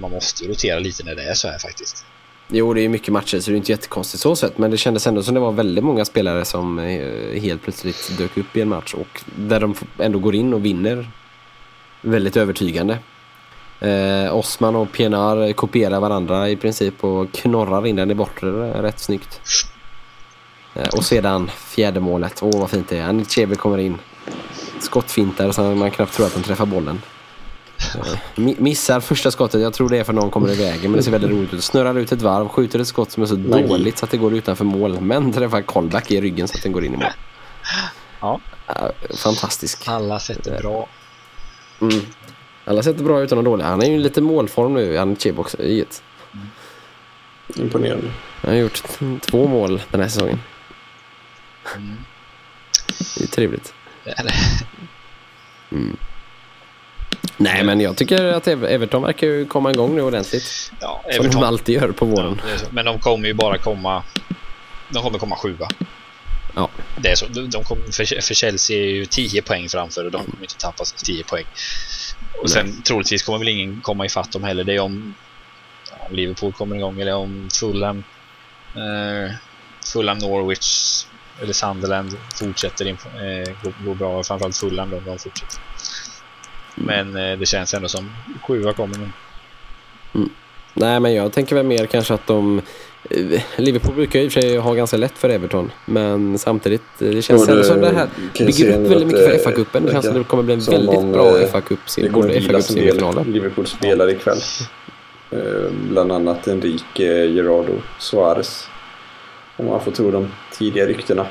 man måste ju rotera lite när det är så här faktiskt. Jo, det är ju mycket matcher så det är inte jättekonstigt så sett. Men det kändes ändå som det var väldigt många spelare som eh, helt plötsligt dök upp i en match och där de ändå går in och vinner väldigt övertygande. Eh, Osman och Pienaar kopierar varandra i princip och knorrar in den i bortre eh, rätt snyggt. Eh, och sedan fjärde målet. Åh, vad fint det är. Anichebe kommer in. Skottfintar så man knappt tror att han träffar bollen. Mi- missar första skottet. Jag tror det är för någon kommer i vägen men det ser väldigt roligt ut. Snurrar ut ett varv, skjuter ett skott som är så Magi. dåligt så att det går utanför mål. Men träffar callback i ryggen så att den går in i mål. Ja. Fantastisk. Alla sätter bra. Mm. Alla sätter bra ut och dåliga. Han är ju lite målform nu, Anichebe också. i ett. Imponerande. Han har gjort två mål den här säsongen. Mm. Det är trevligt. Det är det. Nej, men jag tycker att Ever- Everton verkar ju komma igång nu ordentligt. Ja, Som de Everton. alltid gör på våren. Ja. Men de kommer ju bara komma... De kommer komma sjua. Ja. Det är så. De, kommer, för, för Chelsea är ju 10 poäng framför och de kommer inte tappa 10 poäng. Och sen troligtvis kommer väl ingen komma ifatt dem heller. Det är om, om Liverpool kommer igång eller om Fulham, eh, Fulham Norwich eller Sunderland fortsätter in, eh, gå, gå bra. Framförallt Fulham då, de fortsätter. Men eh, det känns ändå som sjua kommer nu. Nej, men jag tänker väl mer kanske att de... eh, Liverpool brukar ju i och för sig ha ganska lätt för Everton. Men samtidigt, eh, det känns ändå det som det här bygger upp väldigt mycket för FA-cupen. Det känns som det kommer bli en väldigt bra FA-cup Det går att vila som del FA-cup-semifinaler. Liverpool spelar ikväll. Bland annat Enrique Gerardo Suarez. Om man får tro de tidiga ryktena.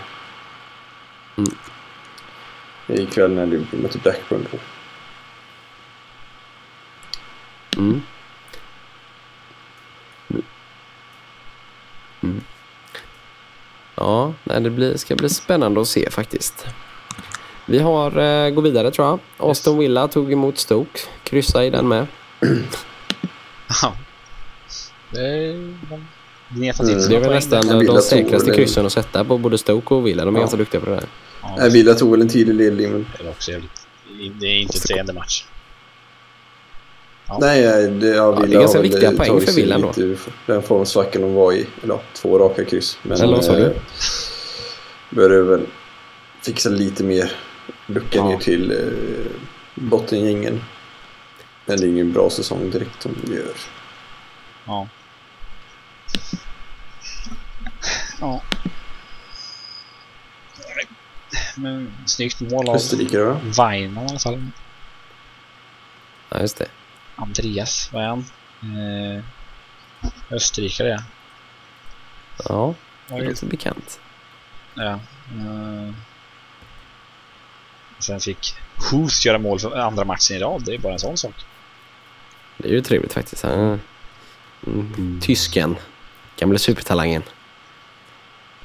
Mm. Ikväll när Liverpool möter Blackburn. Mm. Mm. Ja, det blir, ska bli spännande att se faktiskt. Vi har, eh, går vidare tror jag. Aston Villa tog emot Stoke. Kryssa i den med. Ja. Det är... De gnetar till Mm. sina Det är väl nästan de säkraste kryssen att sätta på både Stoke och Villa. De är Ja. ganska duktiga på det där. Ja, Villa tog väl en tidig ledning men... det är också jävligt... Det är inte en treende match. Ja. Nej, eh, det, ja, det är Villa ganska viktiga eh, poäng för Villa ändå. Den formsvackan de var i. Eller ja, två raka kryss. Men, Eller vad sa eh, du? börjar väl fixa lite mer lucka Ja. ner till eh, bottengängen. Men det är ingen bra säsong direkt de gör. Ja. Ja. Men snyggt mål av Österrike då? Weimann i alla fall. Ja, just det. Andreas, vad är han? Eh, Österrikare ja. Ja, det låter bekant. ja. Eh, sen fick Hus göra mål för andra matchen i rad. Det är bara en sån sak. Det är ju trevligt faktiskt. Mm, tysken. Gamla supertalangen.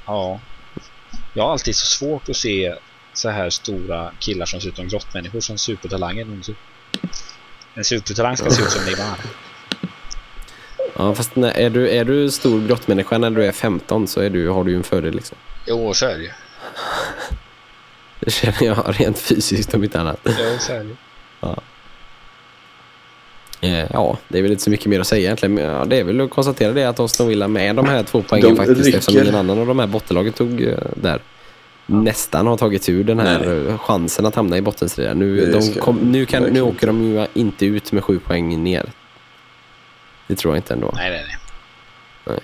Ja. Jag har alltid så svårt att se så här stora killar som ser ut som grottmänniskor som supertalanger. En supertalang ska se ut som Neymar. Ja, fast när, är, du, är du stor grottmänniska när du är 15 så är du, har du ju en fördel liksom. Jo, så är det ju. Det känner jag rent fysiskt om inte annat. Jo, så är det ju. Eh, Ja, det är väl inte så mycket mer att säga egentligen. Men, Ja, det är väl att konstatera det att Aston Villa med de här två poängen De faktiskt rycker. eftersom ingen annan av de här bottenlagen tog eh, där. Nästan har tagit ur den här Nej. chansen att hamna i bottenstriden. Nu, de kom, nu, kan, nu åker de ju inte ut med sju poäng ner. Det tror jag inte ändå. Nej, nej, nej. Nej.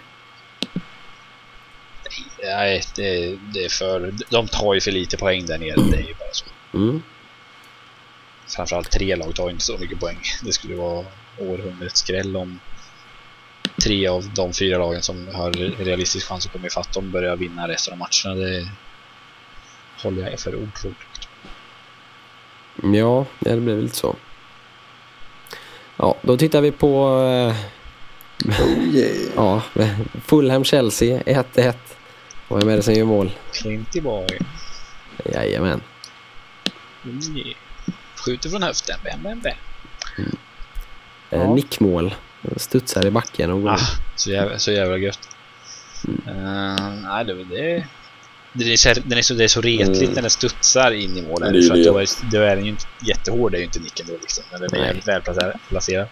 Nej, det, det är för... De tar ju för lite poäng där nere. Det är ju bara så. Mm. Framförallt tre lag tar inte så mycket poäng. Det skulle vara århundradets skräll om tre av de fyra lagen som har realistisk chans att komma ifatt dem börjar vinna resten av matcherna. Det håller jag för otroligt. Ja, det blir väl lite så. Ja, då tittar vi på eh, Oh yeah. ja, Fulham-Chelsea 1-1. Och vem är det som gör mål? Flinty boy. Jajamän. Mm. Skjuter från höften. Bam, bam, bam. Eh, Ja. Nickmål. Studsar i backen och går. Ah, så, jävla, så jävla gött. Eh, nej, det, det, det, är så, den är så, det är så retligt Mm. när den studsar in i målet. Det är ju för att det. då, är, då är den ju inte jättehård, det är ju inte nicken då liksom. Men den är jävligt välplacerad.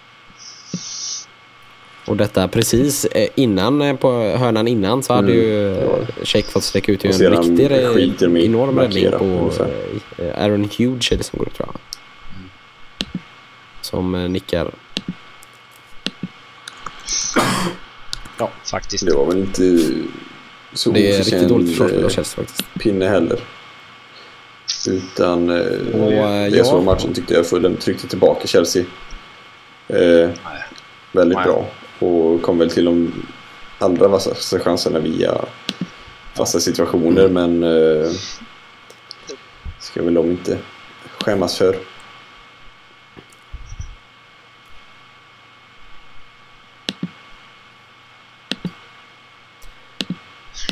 Och detta precis eh, innan, eh, på hörnan innan så hade Mm, ju eh, ja. Sheik fått sträcka ut en riktig eh, enorm räddning på ungefär. eh, Aaron Hughes är det som går upp tror jag. Som eh, nickar. Ja, faktiskt. Det var väl inte så Det är riktigt dåligt försvarsspel av eh, Chelsea faktiskt. pinne heller. Utan eh, Och, eh, det ja. så matchen tyckte jag Fulham tryckte tillbaka Chelsea. Eh, väldigt Nej. bra. Och kom väl till de allra vassaste chanserna via fasta situationer. Men eh, ska väl de inte skämmas för.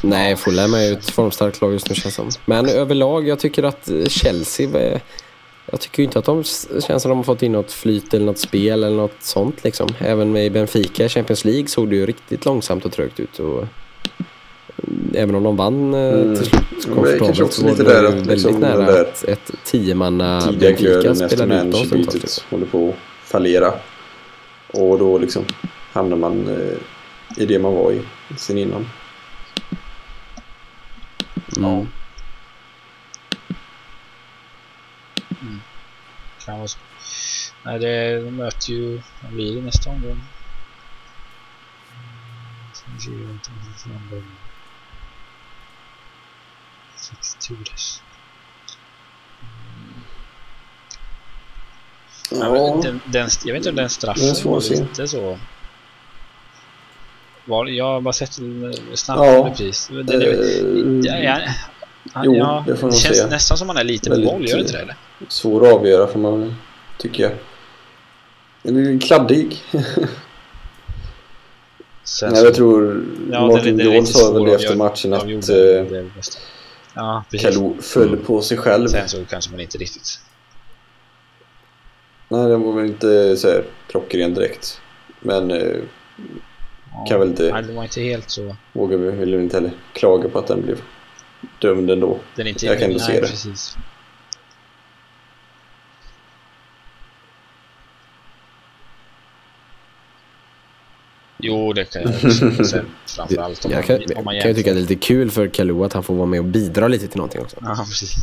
Nej, Fulham är ju ett formstarkt lag just nu känns som. Men överlag, jag tycker att eh, Chelsea... eh, Jag tycker ju inte att de känns som de har fått in något flyt eller något spel eller något sånt liksom. Även med Benfica i Champions League såg det ju riktigt långsamt och trögt ut. Och, mm, även om de vann eh, Mm. till slut komfortabelt också så var lite det där att väldigt liksom nära där att ett tiomanna Tidiga Benfica spelade ut dem Liksom. håller på att fallera. Och då liksom hamnar man eh, i det man var i sen innan. Mm. Kan vara så. Nej, det, de möter ju... Vad blir det nästa omgång? Mm, ska vi se, vänta, nästa omgång. Fixtures. Ja, men den, den, jag vet inte om den straffen Den är svår var att se. Var, jag har bara sett en snabb Ja. repris. Är, ja, Eh, ja, han, Jo, ja, det får man det känns säga. nästan som han är lite på Väldigt, boll, gör det inte eh, det? Eller? svår att avgöra får man tycker jag. Den är kladdig. Sen Nej, jag tror Ja, Martin lite sa väl det efter matchen att eh, det det bästa. Ja. Kalou föll på sig själv. Sen så kanske man inte riktigt... Nej, den var väl inte så här klockren direkt. Men Ja, Kan väl inte- Nej, det var inte helt så... vågar vi väl inte heller klaga på att den blev dömd ändå. Den är inte... Jag kan ändå nej, se det. Precis. Jo, det kan jag också säga. Framförallt om Jag man, kan, om man kan ju jämför. tycka att det är lite kul för Kalou att han får vara med och bidra lite till någonting också. Ja, precis.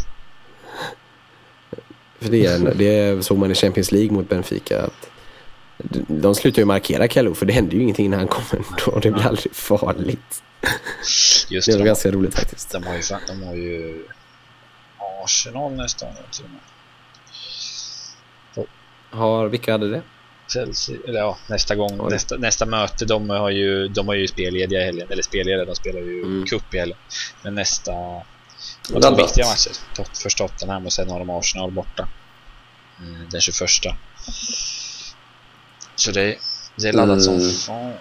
För det, är det såg man i Champions League mot Benfica. Att de slutar ju markera Kalou för det händer ju ingenting när han kommer då. Det blir aldrig farligt. Just Det är de, ganska roligt faktiskt. de, har ju, de har ju Arsenal nästa år till och med. Har, vilka hade det? Chelsea, eller ja, nästa gång, Oj. nästa, nästa möte, de har ju, de har ju spellediga i helgen, eller spellediga, de spelar ju Mm. cup i helgen. Men nästa, de två Laddat. viktiga matcher. Först Tottenham och sen har de Arsenal borta. Mm, den 21. Så det, det är laddat som Mm. fan.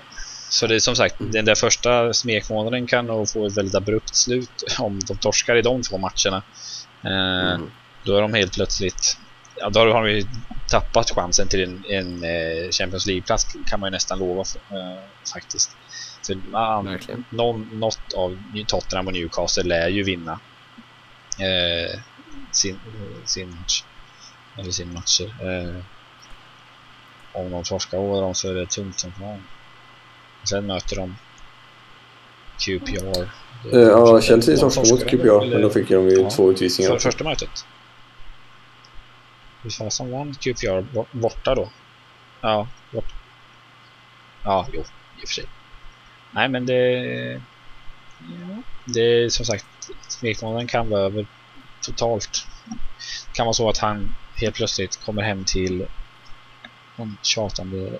Så det är som sagt, den där första smekmånaden kan nog få ett väldigt abrupt slut om de torskar i de två matcherna. Eh, Mm. då är de helt plötsligt Ja, då har de ju tappat chansen till en, en eh, Champions League-plats kan man ju nästan lova eh, faktiskt. För, ah, någon, något av Tottenham och Newcastle lär ju vinna eh, sin, sin match. Eller sin matcher. Eh, om de torskar dem så är det tungt som fan. Sen möter de QPR. Eh, Ja, Chelsea De som mot torskade, QPR, men då fick de ju Ja. två utvisningar. För första mötet. Hur fan som vann QPR bo- borta då? Ja, borta. Ja, jo, i och för sig. Nej, men det... Ja, det är som sagt, smekmånaden kan vara över totalt. Det kan vara så att han helt plötsligt kommer hem till en tjatande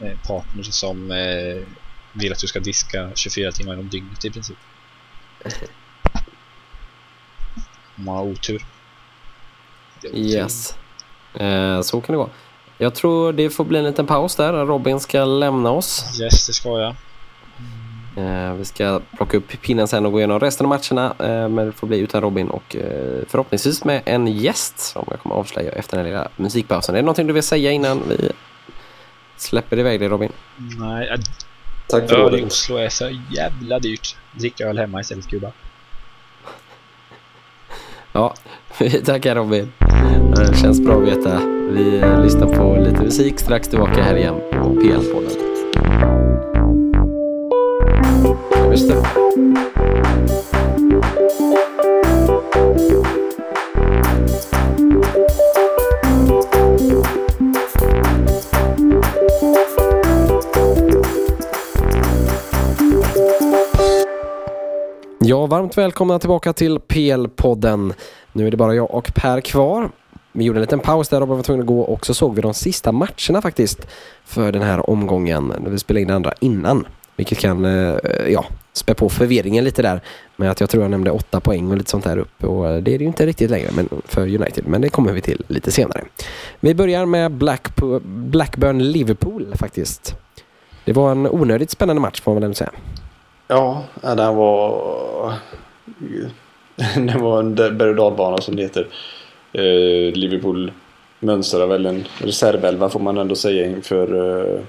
eh, partner som eh, vill att du ska diska 24 timmar om dygnet i princip. Om man har otur. Otur. Yes. Eh, så kan det gå. Jag tror det får bli en liten paus där. Robin ska lämna oss. Yes, det ska jag. Eh, vi ska plocka upp pinnen sen och gå igenom resten av matcherna. Eh, men det får bli utan Robin och eh, förhoppningsvis med en gäst som jag kommer avslöja efter den lilla musikpausen. Är det någonting du vill säga innan vi släpper iväg dig Robin? Nej, äh, Tack för öl i. Oslo är så jävla dyrt. Dricka öl hemma istället Kuba. Ja, vi tackar Robin. Det känns bra att veta. Vi lyssnar på lite musik strax tillbaka här igen på PL-podden. Ja, Just det. Ja, varmt välkomna tillbaka till PL-podden. Nu är det bara jag och Per kvar. Vi gjorde en liten paus där Robin var tvungen att gå och så såg vi de sista matcherna faktiskt för den här omgången. Vi spelade in den andra innan. Vilket kan eh, ja, spä på förvirringen lite där. Med att jag tror jag nämnde åtta poäng och lite sånt där uppe. Och eh, det är det ju inte riktigt längre men, för United. Men det kommer vi till lite senare. Vi börjar med Blackburn-Liverpool faktiskt. Det var en onödigt spännande match får man väl ändå säga. Ja, den var... Det var en berg och dalbana som det heter. Eh, Liverpool mönstrar väl en reservelva får man ändå säga inför...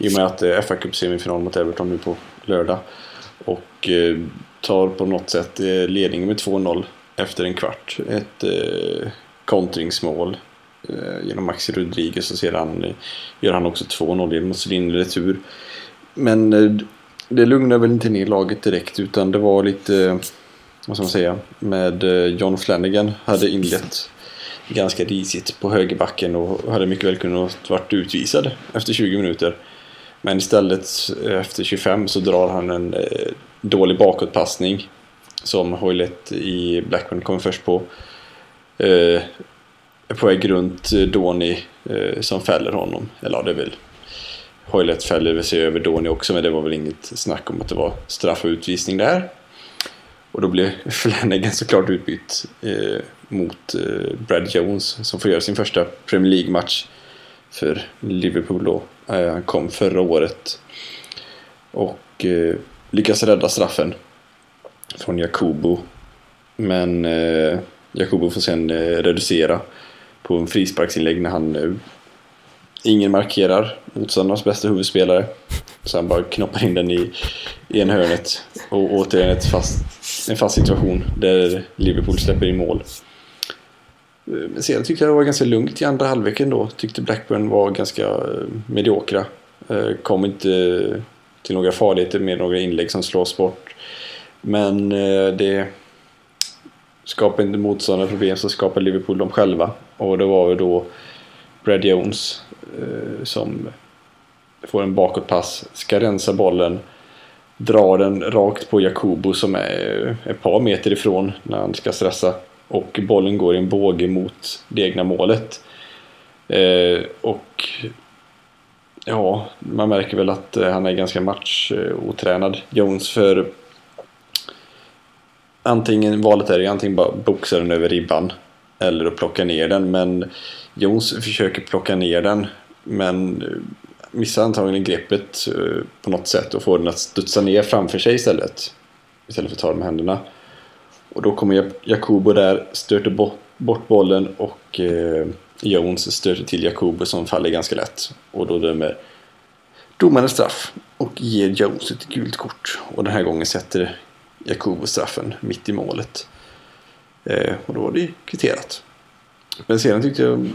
I och med att eh, det är fa Cup semifinal mot Everton nu på lördag. Och eh, tar på något sätt eh, ledningen med 2-0 efter en kvart. Ett eh, kontringsmål eh, genom Maxi Rodriguez och sedan eh, gör han också 2-0 genom att slå in retur. Men eh, det lugnar väl inte ner laget direkt utan det var lite, eh, vad ska man säga, med eh, John Flanagan hade inlett ganska risigt på högerbacken och hade mycket väl kunnat varit utvisad efter 20 minuter. Men istället eh, efter 25 så drar han en eh, dålig bakåtpassning som Hoylett i Blackburn kommer först på. Eh, är på väg runt Doni eh, som fäller honom. Eller ja, det är väl Hoylett fäller väl sig över Doni också men det var väl inget snack om att det var straff och utvisning där. Och då blir Flanagan såklart utbytt eh, mot eh, Brad Jones som får göra sin första Premier League-match för Liverpool då. Eh, han kom förra året och eh, lyckas rädda straffen från Jakubo. Men eh, Jakubo får sen eh, reducera på en frisparksinlägg när han nu ingen markerar motståndarnas bästa huvudspelare. Så han bara knoppar in den i, i en hörnet. Och återigen ett fast, en fast situation där Liverpool släpper in mål. Eh, sen Men tyckte jag det var ganska lugnt i andra halvleken då. Tyckte Blackburn var ganska eh, mediokra. Eh, kom inte till några farligheter med några inlägg som slås bort. Men det skapar inte motståndare problem så skapar Liverpool dem själva. Och det var ju då Brad Jones som får en bakåtpass, ska rensa bollen, drar den rakt på Jakobo som är ett par meter ifrån när han ska stressa. Och bollen går i en båge mot det egna målet. Eh, och ja, man märker väl att eh, han är ganska matchotränad. Jones för antingen valet är ju antingen bara boxa den över ribban eller att plocka ner den. Men Jones försöker plocka ner den men eh, missar antagligen greppet eh, på något sätt och får den att studsa ner framför sig istället. Istället för att ta den med händerna. Och då kommer Jakobo där, stöter bort bollen och eh, Jones stöter till Jakobo som faller ganska lätt. Och då dömer domaren straff och ger Jones ett gult kort. Och den här gången sätter Jakobo straffen mitt i målet. Eh, och då var det kvitterat. Men sedan tyckte jag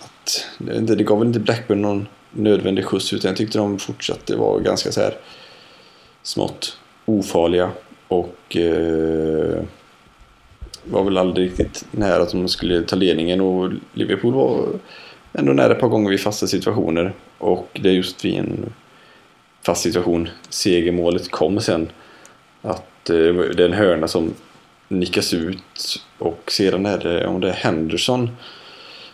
att det, det gav väl inte Blackburn någon nödvändig skjuts utan jag tyckte de fortsatte vara ganska så här smått ofarliga och eh, var väl aldrig riktigt nära att de skulle ta ledningen och Liverpool var ändå nära ett par gånger vid fasta situationer. Och det är just vid en fast situation segermålet kom sen att eh, det är en hörna som nickas ut och sedan är det, om det är Henderson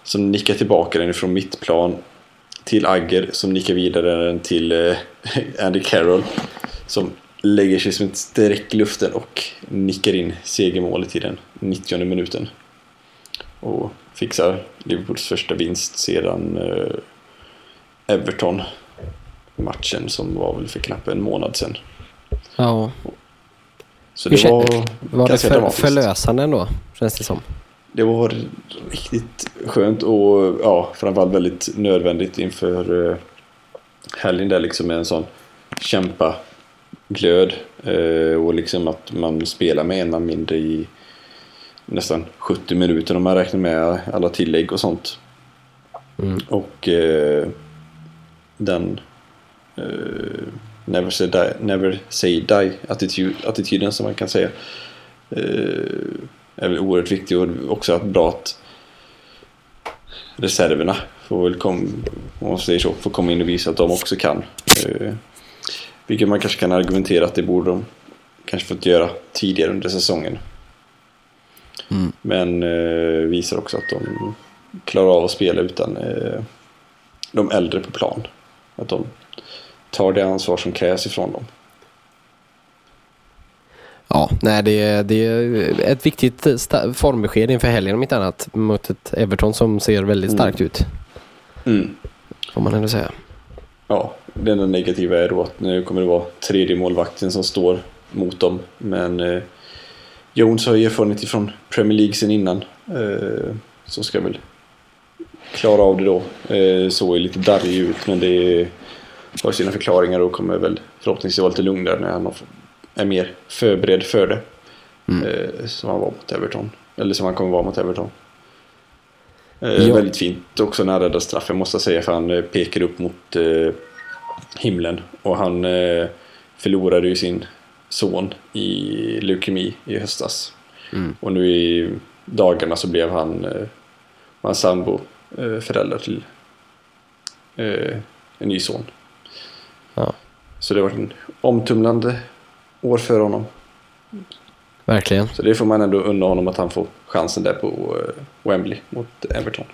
som nickar tillbaka den från mittplan till Agger som nickar vidare den till eh, Andy Carroll som lägger sig som ett streck i luften och nickar in segermålet i den 90 minuten. Och fixar Liverpools första vinst sedan eh, Everton matchen som var väl för knappt en månad sedan. Ja. Så det var, var det för, förlösande ändå, känns det som? Det var riktigt skönt och ja, framförallt väldigt nödvändigt inför eh, helgen där liksom med en sån kämpa glöd eh, och liksom att man spelar med en man mindre i nästan 70 minuter om man räknar med alla tillägg och sånt. Mm. Och eh, den eh, never, say die, never say die attityd, attityden som man kan säga eh, är väl oerhört viktig och också att bra att reserverna får väl kom, om man säger så, får komma in och visa att de också kan. Eh, vilket man kanske kan argumentera att det borde de kanske fått göra tidigare under säsongen. Mm. Men eh, visar också att de klarar av att spela utan eh, de äldre på plan. Att de tar det ansvar som krävs ifrån dem. Ja, nej, det, är, det är ett viktigt formbesked inför helgen om inte annat mot ett Everton som ser väldigt mm. starkt mm. ut. Mm. Får man ändå säga. Ja, det enda negativa är då att nu kommer det vara tredje målvakten som står mot dem. Men eh, Jones har erfarenhet från Premier League sen innan. Eh, så ska väl klara av det då. Eh, såg lite darrig ut men det har sina förklaringar och kommer väl förhoppningsvis vara lite lugnare när han är mer förberedd för det. Mm. Eh, som han var mot Everton. Eller som han kommer vara mot Everton. Eh, ja. Väldigt fint också när han räddar straffen måste jag säga för han eh, pekar upp mot eh, himlen. Och han eh, förlorade ju sin son i leukemi i höstas. Mm. Och nu i dagarna så blev han, eh, hans sambo eh, förälder till eh, en ny son. Ja. Så det var en omtumlande år för honom. Verkligen. Så det får man ändå unna honom att han får chansen där på eh, Wembley mot Everton.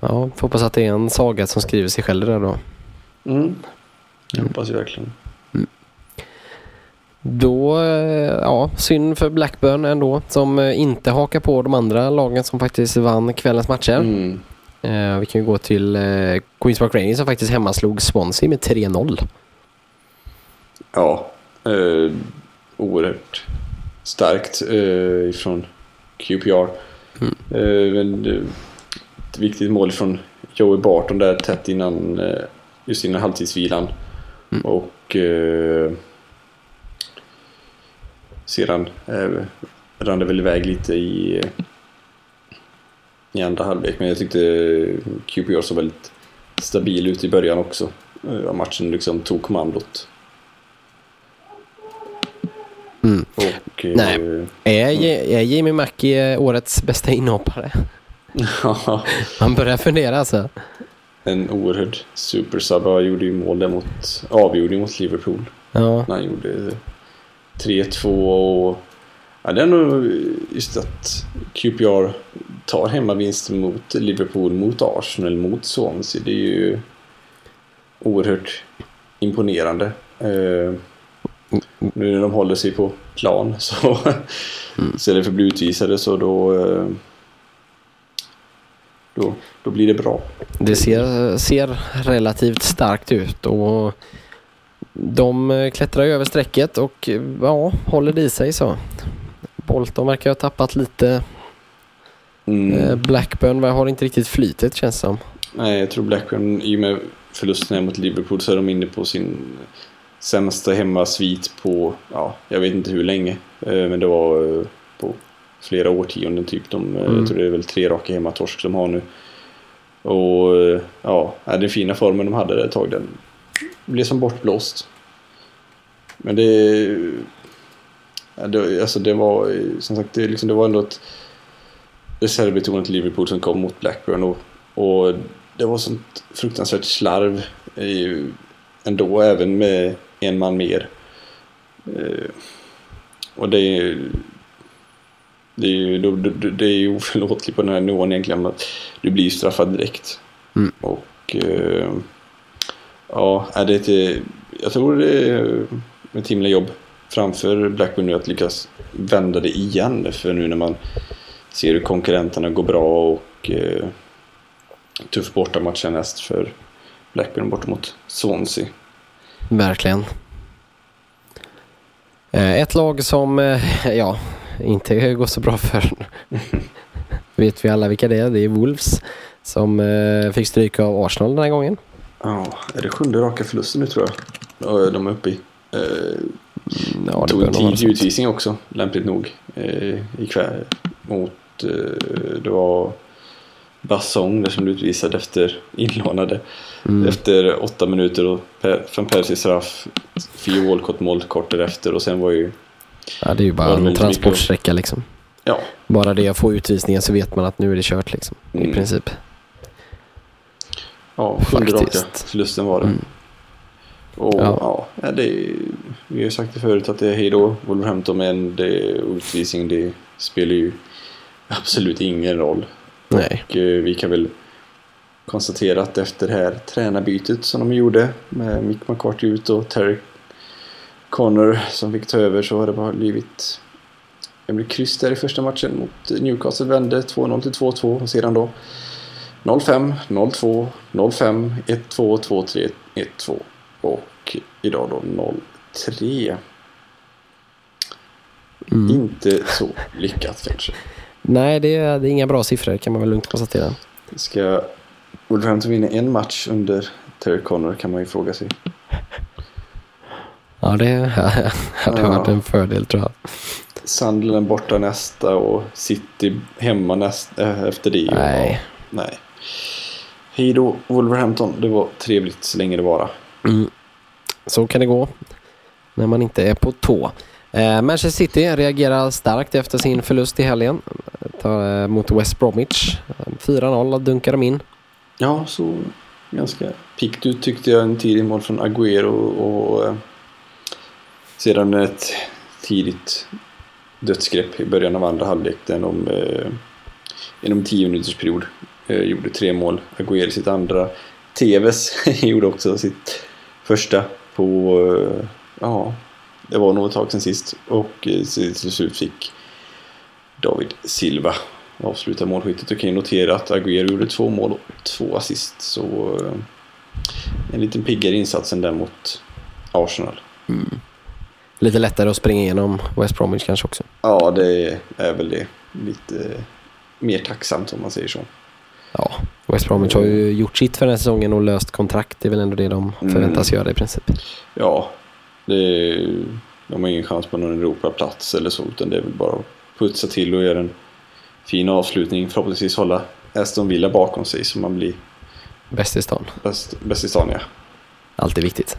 Ja, får hoppas att det är en saga som skriver sig själv där då. Mm. Det hoppas jag verkligen. Mm. Då, eh, ja, synd för Blackburn ändå som eh, inte hakar på de andra lagen som faktiskt vann kvällens matcher. Mm. Eh, vi kan ju gå till eh, Queens Park Rangers som faktiskt hemmaslog Swansea med 3-0. Ja, eh, oerhört starkt eh, ifrån QPR. Mm. Eh, men, eh, ett viktigt mål från Joey Barton där tätt innan, eh, just innan halvtidsvilan. Mm. Och eh, sedan eh, rann det väl iväg lite i, i andra halvlek. Men jag tyckte QPR såg väldigt stabil ut i början också. eh, matchen liksom tog kommandot. Mm. Och, eh, Nej. Är, J- är Jimmy Mackie årets bästa inhoppare? Man börjar fundera alltså. en oerhörd supersub. Han gjorde ju mål där mot, avgjorde mot Liverpool. Ja, när han gjorde 3-2 och ja, det är nog just att QPR tar hemmavinst mot Liverpool, mot Arsenal, mot Swansea. Det är ju oerhört imponerande. Nu när de håller sig på plan så istället för att bli utvisade så då, eh, då, då blir det bra. det ser, ser relativt starkt ut och de klättrar över strecket och ja, håller det i sig så. Bolton verkar ha tappat lite. Mm. Eh, Blackburn har inte riktigt flytet känns som. Nej, jag tror Blackburn i och med förlusten mot Liverpool så är de inne på sin sämsta hemmasvit på, ja, jag vet inte hur länge. Eh, Men det var eh, på flera årtionden typ. De, eh, Mm. Jag tror det är väl tre raka hemmatorsk de har nu. Och ja, den fina formen de hade där ett tag, den blev som bortblåst. Men det, det, alltså det var som sagt, det, liksom, det var ändå ett reservbetonat Liverpool som kom mot Blackburn och, och det var sånt fruktansvärt slarv ändå, även med en man mer. Eh, och det är det är ju då- det är ju oförlåtligt på den här nivån egentligen. men Du blir ju straffad direkt. Mm. Och eh, ja, är det ett, jag tror det är ett himla jobb framför Blackburn nu att lyckas vända det igen. För nu när man ser hur konkurrenterna går bra och eh, tuff bortamatch näst för Blackburn bort mot Swansea. Verkligen. Eh, Ett lag som, eh, ja, inte går så bra för. Vet vi alla vilka det är. Det är Wolves som eh, fick stryk av Arsenal den här gången. Ja, är det sjunde raka förlusten nu tror jag? Ja, De är uppe i. Ja, det tog en tidig utvisning också, lämpligt nog. Ikväll mot, det var Bassong där som blev utvisad efter inlånade. Mm. Efter åtta minuter och per, från Percy straff, Fio Walcott mål kort därefter och sen var ju, Ja, det är ju bara en transportsträcka liksom. ja, Bara det att få utvisningen så vet man att nu är det kört liksom. I Mm. princip. ja sjunde raka Faktiskt. förlusten var det. Mm. Och Ja. ja, det är, vi har ju sagt det förut att det är hej då, Wolverhampton, men det, utvisning det spelar ju absolut ingen roll. Nej. Och eh, vi kan väl konstatera att efter det här tränarbytet som de gjorde med Mick McCarthy ut och Terry Connor som fick ta över så har det bara blivit det blev kryss där i första matchen mot Newcastle vände 2-0 till 2-2 och sedan då 0-5, 0-2, 0-5, 1-2, 2-3, 1-2 och idag då 0-3. Mm. Inte så lyckat kanske. Nej, det är, det är inga bra siffror kan man väl lugnt konstatera. Ska Wolverhampton vinna en match under Terry Connor kan man ju fråga sig. Ja, det hade Ja. varit en fördel tror jag. Sunderland borta nästa och City hemma nästa, äh, efter det. Och, Nej. nej. Hej då Wolverhampton. Det var trevligt så länge det vara. Mm. Så kan det gå när man inte är på tå. Eh, Manchester City reagerar starkt efter sin förlust i helgen Ta, eh, mot West Bromwich. 4-0 dunkar de in. Ja, så ganska piggt ut tyckte jag en tidig mål från Agüero och, och eh, sedan ett tidigt dödsgrepp i början av andra halvlek där de eh, inom 10 minuters period eh, gjorde tre mål. Agüero sitt andra. TVs gjorde också sitt första på, eh, ja, det var nog ett tag sedan sist och eh, till slut fick David Silva avsluta målskyttet. Och kan ju notera att Agüero gjorde två mål och två assist. Så eh, en liten piggare insats än den mot Arsenal. Lite lättare att springa igenom West Bromwich kanske också. Ja, det är väl det. Lite mer tacksamt om man säger så. Ja, West Bromwich har ju gjort sitt för den här säsongen och löst kontrakt. Det är väl ändå det de Mm. förväntas göra i princip. Ja, det, de har ingen chans på någon Europaplats eller så. Utan det är väl bara att putsa till och göra en fin avslutning. Förhoppningsvis hålla Aston Villa bakom sig så man blir Bäst i stan. bäst, bäst i stan, ja. Alltid viktigt.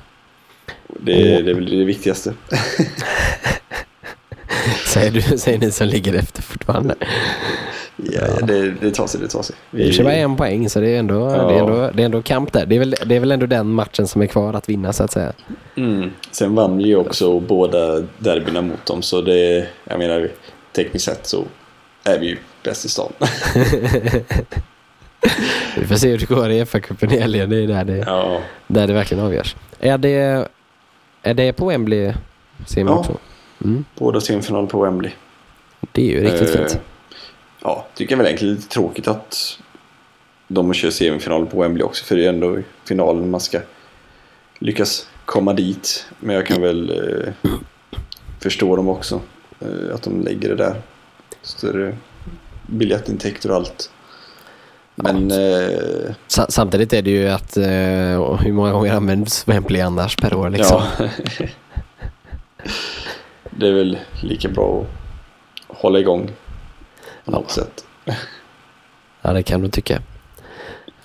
Det, det är väl det viktigaste. Säger, du, säger ni som ligger efter fortfarande. Ja, ja. Det, det tar sig, det tar sig. Vi kör bara en poäng så det är, ändå, Ja. det, är ändå, det är ändå kamp där. Det är, väl, det är väl ändå den matchen som är kvar att vinna så att säga. Mm. Sen vann vi ju också båda derbyna mot dem så det, jag menar tekniskt sett så är vi ju bäst i stan. Vi får se hur det går i FA-cupen i helgen. Det är där det, ja. där det verkligen avgörs. Är det, är det på Wembley semi Ja. också? Mm. Båda semifinal på Wembley. Det är ju riktigt Eh, fint. Ja, tycker jag väl egentligen lite tråkigt att de kör semifinal på Wembley också för det är ändå finalen man ska lyckas komma dit. Men jag kan väl eh, förstå dem också. Eh, att de lägger det där. Större biljettintäkter och allt. Men eh, Sa- Samtidigt är det ju att eh, hur många gånger används Wembley annars per år liksom? ja. det är väl lika bra att hålla igång på något sätt. Ja, det kan du tycka.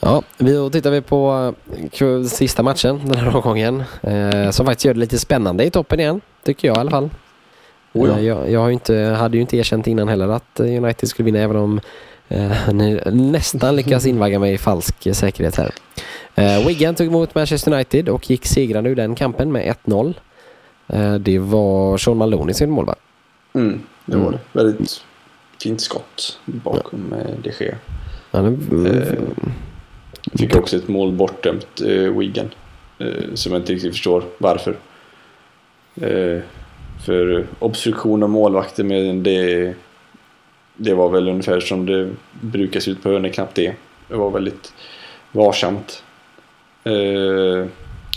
Ja, vi, tittar vi på eh, sista matchen den här omgången. Eh, som faktiskt gör det lite spännande i toppen igen, tycker jag i alla fall. Oh ja. Eh, jag jag har inte, hade ju inte erkänt innan heller att eh, United skulle vinna även om eh, ni nästan lyckas invagga mig i falsk eh, säkerhet här. Eh, Wigan tog emot Manchester United och gick segrande ur den kampen med 1-0. Eh, det var Sean Maloney som mål va? Mm, det Mm. var det. Väldigt fint skott bakom eh, de Gea. Ja, det, Eh, Fick också ett mål bortdömt, eh, Wigan. Eh, som jag inte riktigt förstår varför. Eh, för obstruktion av målvakter, men det, det var väl ungefär som det brukar se ut på hörnor knappt det. Det var väldigt varsamt. Eh,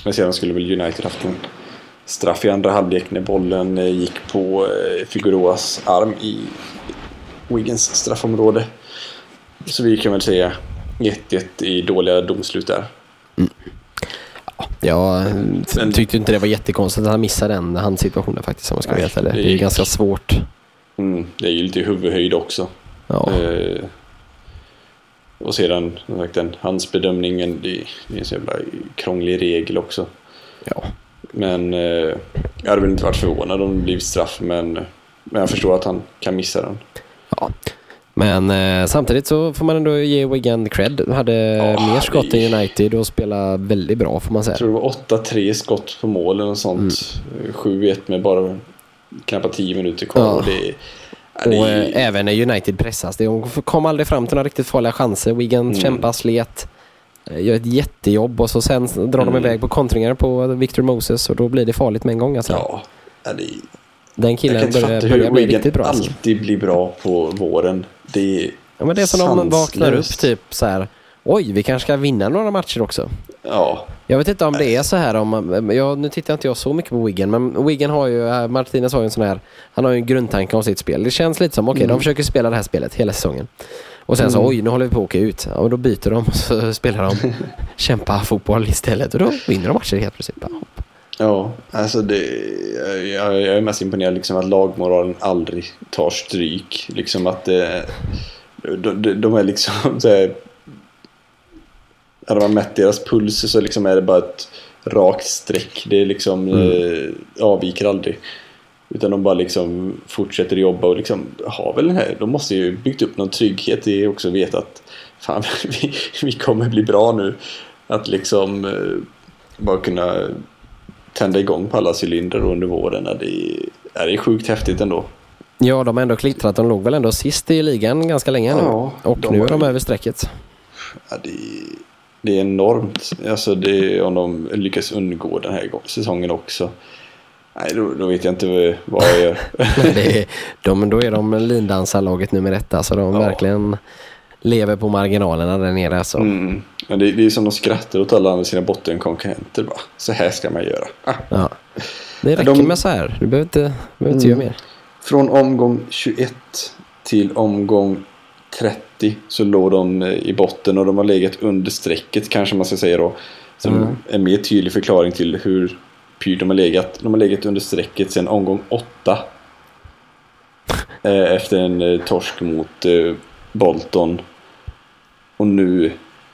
men sedan skulle väl United haft en straff i andra halvlek när bollen eh, gick på eh, Figueroas arm i Wiggins straffområde. Så vi kan väl säga 1-1 i dåliga domslut där. Jag Men- tyckte inte det var jättekonstigt att han missade den handsituationen faktiskt om man ska Nej, veta det. det är ju ganska svårt. Mm, det är ju lite huvudhöjd också. Ja. Eh, och sedan, den, hans bedömningen, det, det är en så jävla krånglig regel också. ja. Men eh, jag hade väl inte varit förvånad om det blivit straff, men, men jag förstår att han kan missa den. ja. Men eh, samtidigt så får man ändå ge Wigan cred. De hade Ja, mer skott det- än United och spelade väldigt bra får man säga. Jag tror det var 8-3 skott på mål eller något sånt. 7-1 med bara knappt 10 minuter kvar. Ja. Och det, ja, Och det, eh, även när United pressas. De kom aldrig fram till några riktigt farliga chanser. Wigan Mm. kämpar, slet, eh, gör ett jättejobb och så sen drar de Mm. iväg på kontringar på Victor Moses och då blir det farligt med en gång. Alltså. ja, det, Den jag killen kan inte fatta hur bli Wigan bra. Alltså. alltid blir bra på våren. Det är, Ja, men det är som de vaknar upp typ så här. Oj, vi kanske ska vinna några matcher också. ja, Jag vet inte om det är så här om, ja, nu tittar inte jag så mycket på Wigan, men Wigan har ju, äh, Martinez har ju en sån här, han har ju en grundtanke om sitt spel. Det känns lite som, okej Mm. de försöker spela det här spelet hela säsongen. Och sen så, Mm. oj nu håller vi på att åka ut. Ja, och då byter de och så spelar de kämpa fotboll istället. Och då vinner de matcher helt plötsligt. Bara, hopp. Ja, alltså det, jag, jag är mest imponerad liksom att lagmoralen aldrig tar stryk. Liksom att det, de, de, de är liksom så här, hade man mätt deras puls så liksom är det bara ett rakt streck. Det är liksom eh, avviker aldrig. Utan de bara liksom fortsätter jobba och liksom har väl den här, de måste ju byggt upp någon trygghet i också veta att fan vi, vi kommer bli bra nu. Att liksom eh, bara kunna tända igång på alla cylindrar under våren. Det är, ja, det är sjukt häftigt ändå. Ja, de har ändå klittrat. De låg väl ändå sist i ligan ganska länge nu. Ja, och nu är de över strecket. Ja, det, är- det är enormt. Alltså det, om de lyckas undgå den här säsongen också. Nej, då, då vet jag inte vad jag gör. Men det är, de, då är de lindansarlaget nummer ett. Alltså de Ja. verkligen lever på marginalerna där nere. Alltså. Mm. Men det, det är som de skrattar åt alla sina bottenkonkurrenter. Bara. Så här ska man göra. Ah. Ja. Det räcker de- med så här. Du behöver inte, behöver inte Mm. göra mer. Från omgång 21 till omgång 30 så låg de eh, i botten och de har legat under strecket kanske man ska säga då. Som Mm. en mer tydlig förklaring till hur pyrt de har legat. De har legat under strecket sedan omgång 8. Eh, Efter en eh, torsk mot Bolton. Och nu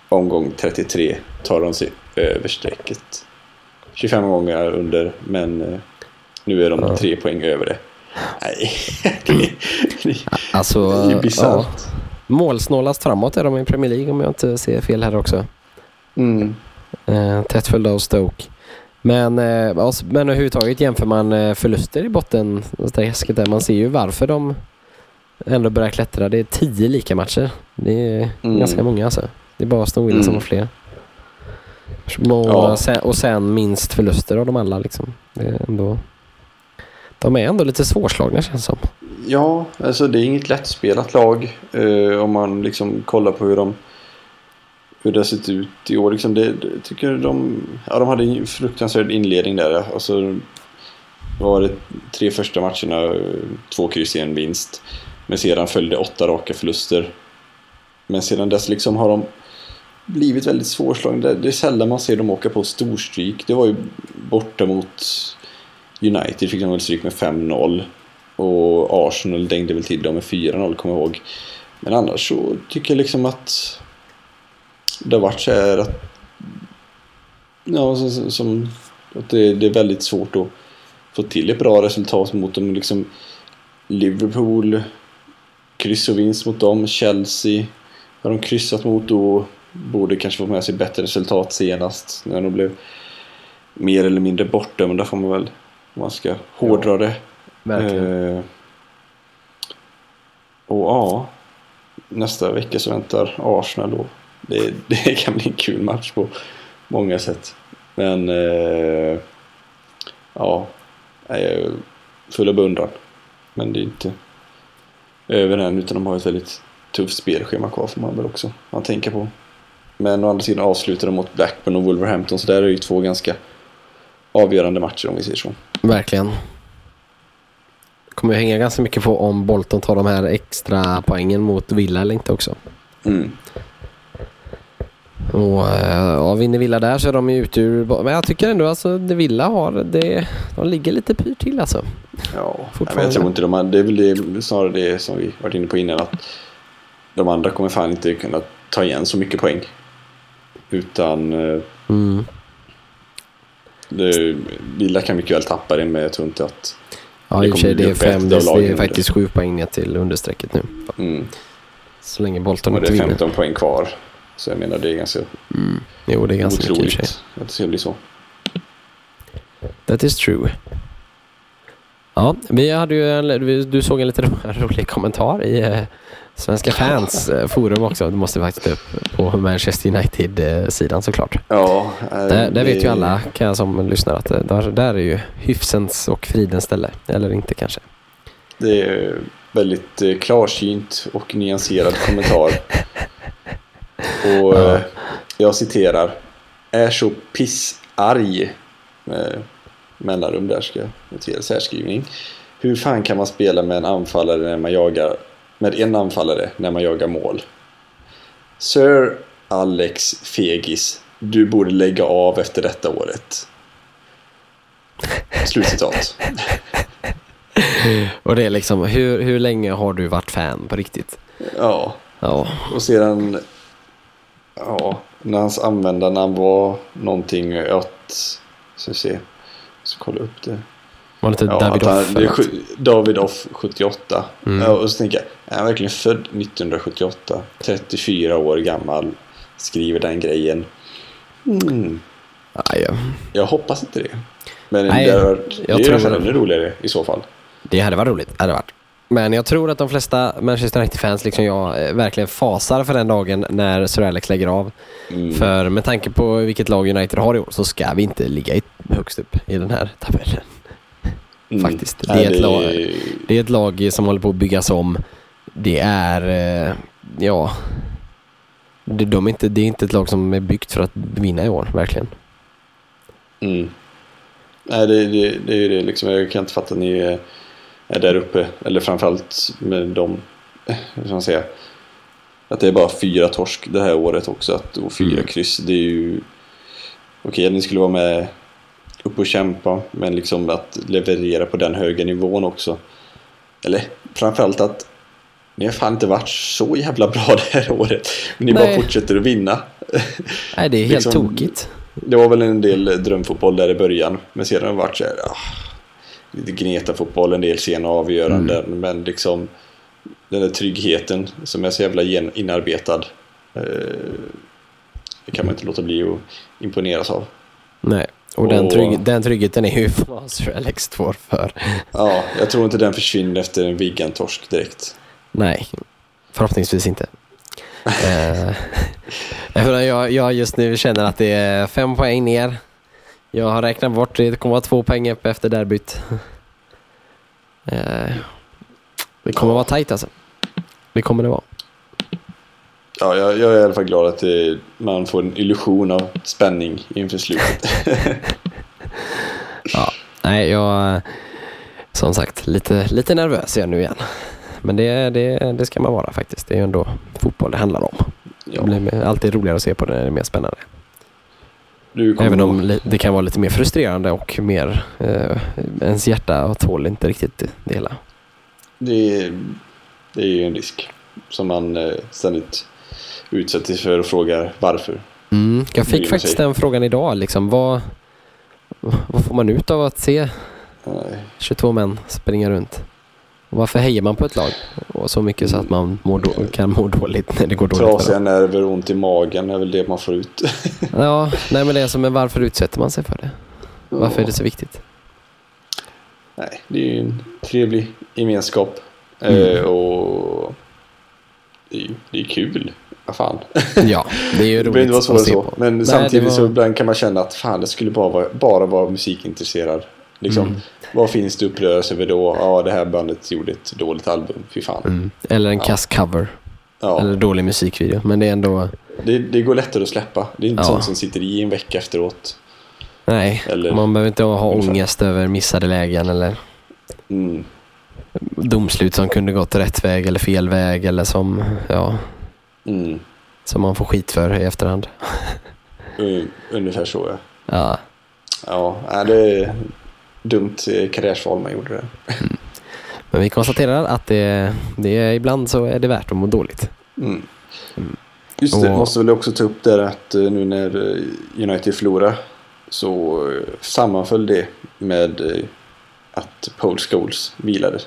omgång 33 tar de sig över strecket. 25 gånger under, men eh, nu är de Ja. tre poäng över det. Nej, det, Alltså, det är ju ja. bisarrt. Målsnålast framåt är de i Premier League om jag inte ser fel här också. Mm. Eh, tätt följda av Stoke. Men, eh, ja, s- men överhuvudtaget jämför man förluster i botten, där, man ser ju varför de ändå börjar klättra. Det är tio lika matcher. Det är Mm. ganska många alltså. Det är bara Aston Villa Mm. som har fler. Och, Ja. sen, och sen minst förluster av dem alla liksom. Det är ändå, de är ändå lite svårslagna känns det som. Ja, alltså det är inget lättspelat lag eh, om man liksom kollar på hur de hur det har sett ut i år. Liksom det, det, tycker de, ja, de hade en fruktansvärd inledning där. Alltså, var det tre första matcherna, två kryss i en vinst. Men sedan följde åtta raka förluster. Men sedan dess liksom har de blivit väldigt svårslagna. Det, är sällan man ser dem åka på storstryk. Det var ju borta mot United fick de väl stryk med 5-0. Och Arsenal dängde väl till dem med 4-0 kommer jag ihåg. Men annars så tycker jag liksom att det har varit så här att ja, som- som, att det, det är väldigt svårt att få till ett bra resultat mot dem. Liksom Liverpool, kryss och vinst mot dem. Chelsea har de kryssat mot och borde kanske få med sig bättre resultat senast när de blev mer eller mindre borta. Men där får man väl, om man ska hårdra det, Verkligen. Eh, och ja, nästa vecka så väntar Arsenal då. Det, det kan bli en kul match på många sätt. Men eh, ja, jag är full av beundran. Men det är inte över än utan de har ett väldigt tufft spelschema kvar får man väl också man tänka på. Men å andra sidan avslutar de mot Blackburn och Wolverhampton så där är ju två ganska avgörande matcher om vi säger så. Verkligen. Kommer ju hänga ganska mycket på om Bolton tar de här extra poängen mot Villa eller inte också. Mm. Och eh, ja, vinner Villa där så är de ju ute ur... Men jag tycker ändå alltså det Villa har, det, de ligger lite pyrt till alltså. Ja, men jag tror inte de det är väl det, snarare det som vi varit inne på innan att de andra kommer fan inte kunna ta igen så mycket poäng. Utan eh, Mm. det, Villa kan mycket väl tappa det men jag tror inte att Ja Det i och för sig det är fem, det, är faktiskt sju poäng ner till understrecket nu. mm, Så länge Bolton och det inte är vinner. 15 poäng kvar. Så jag menar det är ganska Jo det är ganska mycket otroligt att det ska bli så. That is true. Ja, vi hade ju en, du- såg en lite ro- rolig kommentar i eh, Svenska fans eh, forum också. Du måste faktiskt upp på Manchester United-sidan såklart. Ja, eh, Där, där vet ju det- alla kan jag som lyssnar att där, där är ju hyfsens och fridens ställe. Eller inte kanske. Det är väldigt klarsynt och nyanserad kommentar. Och eh, jag citerar. Är så pissarg. Med mellanrum där ska jag notera särskrivning. Hur fan kan man spela med en anfallare när man jagar med en anfallare när man jagar mål? Sir Alex Fegis. Du borde lägga av efter detta året. Slutcitat. Och det är liksom, hur, hur länge har du varit fan på riktigt? Ja. Ja, Och sedan, ja, när hans användarnamn var någonting att, ska vi se, ska kolla upp det. var det inte Ja, David han- Off det David Off 78. Mm. Ja, och så tänker jag, är han verkligen född 1978? 34 år gammal, skriver den grejen. Mm, Ja, ja. jag hoppas inte det. Men Nej, det, är, jag det tror ännu roligare i så fall. Det hade varit roligt. Hade det varit. Men jag tror att de flesta Manchester United-fans, liksom jag, eh, verkligen fasar för den dagen när Sir Alex lägger av. Mm. För med tanke på vilket lag United har i år så ska vi inte ligga i, högst upp i den här tabellen. Mm. faktiskt. Det är ett lag- Det är ett lag som håller på att byggas om. Det är, eh, ja, det, de är inte, det är inte ett lag som är byggt för att vinna i år, verkligen. Mm. Nej, det, det, det är ju det liksom. Jag kan inte fatta att ni är, är där uppe. Eller framförallt med de, eh, hur ska man säga, att det är bara fyra torsk det här året också. Att, och fyra Mm. kryss. Det är ju, okej ni skulle vara med upp och kämpa. Men liksom att leverera på den höga nivån också. Eller framförallt att ni har fan inte varit så jävla bra det här året. Men ni Nej. bara fortsätter att vinna. Nej, det är helt Liksom- tokigt. Det var väl en del drömfotboll där i början. Men sedan har det varit så här, ah, gneta-fotboll, en del sena avgöranden. Men liksom den där tryggheten som är så jävla inarbetad. Eh, det kan man inte låta bli att imponeras av. Nej, och den, Och- trygg, den tryggheten är ju vad Sir Alex står för. Ja, jag tror inte den försvinner efter en Viggan-torsk direkt. Nej, förhoppningsvis inte. eh, jag, jag just nu känner att det är fem poäng ner. Jag har räknat bort, det kommer vara två poäng upp efter derbyt. Eh, det kommer vara tajt alltså. Det kommer det vara. Ja, jag, jag är i alla fall glad att det, man får en illusion av spänning inför slutet. Ja, nej, jag... Som sagt, lite, lite nervös är jag nu igen. Men det, det, det ska man vara faktiskt. Det är ju ändå fotboll det handlar om. Det ja, blir alltid roligare att se på det när det är mer spännande. Även om det kan vara lite mer frustrerande och mer... Eh, ens hjärta tål inte riktigt det, det hela. det, är- det är ju en risk som man eh, ständigt utsätter sig för och frågar varför. Mm, jag fick faktiskt sig. den frågan idag. Liksom, vad, vad får man ut av att se Nej, 22 män springa runt? Varför hejar man på ett lag? Och så mycket så att man mår då, kan må dåligt när det går dåligt Trasiga nerver och ont i magen är väl det man får ut. Ja, nej men det är som, men varför utsätter man sig för det? Varför är det så viktigt? Nej, det är ju en trevlig gemenskap. Mm. Eh, och det är ju det är kul. Vad fan. Ja, det är ju Det behöver inte roligt vara svårare så. på. Men Nej, samtidigt det så var- ibland kan man känna att fan det skulle bara vara, bara vara musikintresserad. Liksom, Mm. Vad finns det upprörelse över då? Ja, det här bandet gjorde ett dåligt album. Fy fan. Mm. Eller en Ja. kass cover. Ja, Eller dålig musikvideo. Men det är ändå... det, det går lättare att släppa. Det är inte Ja. sånt som sitter i en vecka efteråt. Nej, Eller- man behöver inte ha ångest över missade lägen eller Mm. domslut som kunde gått rätt väg eller fel väg eller som, ja, Mm. som man får skit för i efterhand. Un- Ungefär så ja. Ja, Ja, det dumt karriärsval man gjorde det. men vi konstaterar att det, det är, ibland så är det värt att må dåligt. Mm. Just det, Och- måste väl också ta upp där att eh, nu när eh, United förlorar så eh, sammanföll det med att Paul Scholes vilade.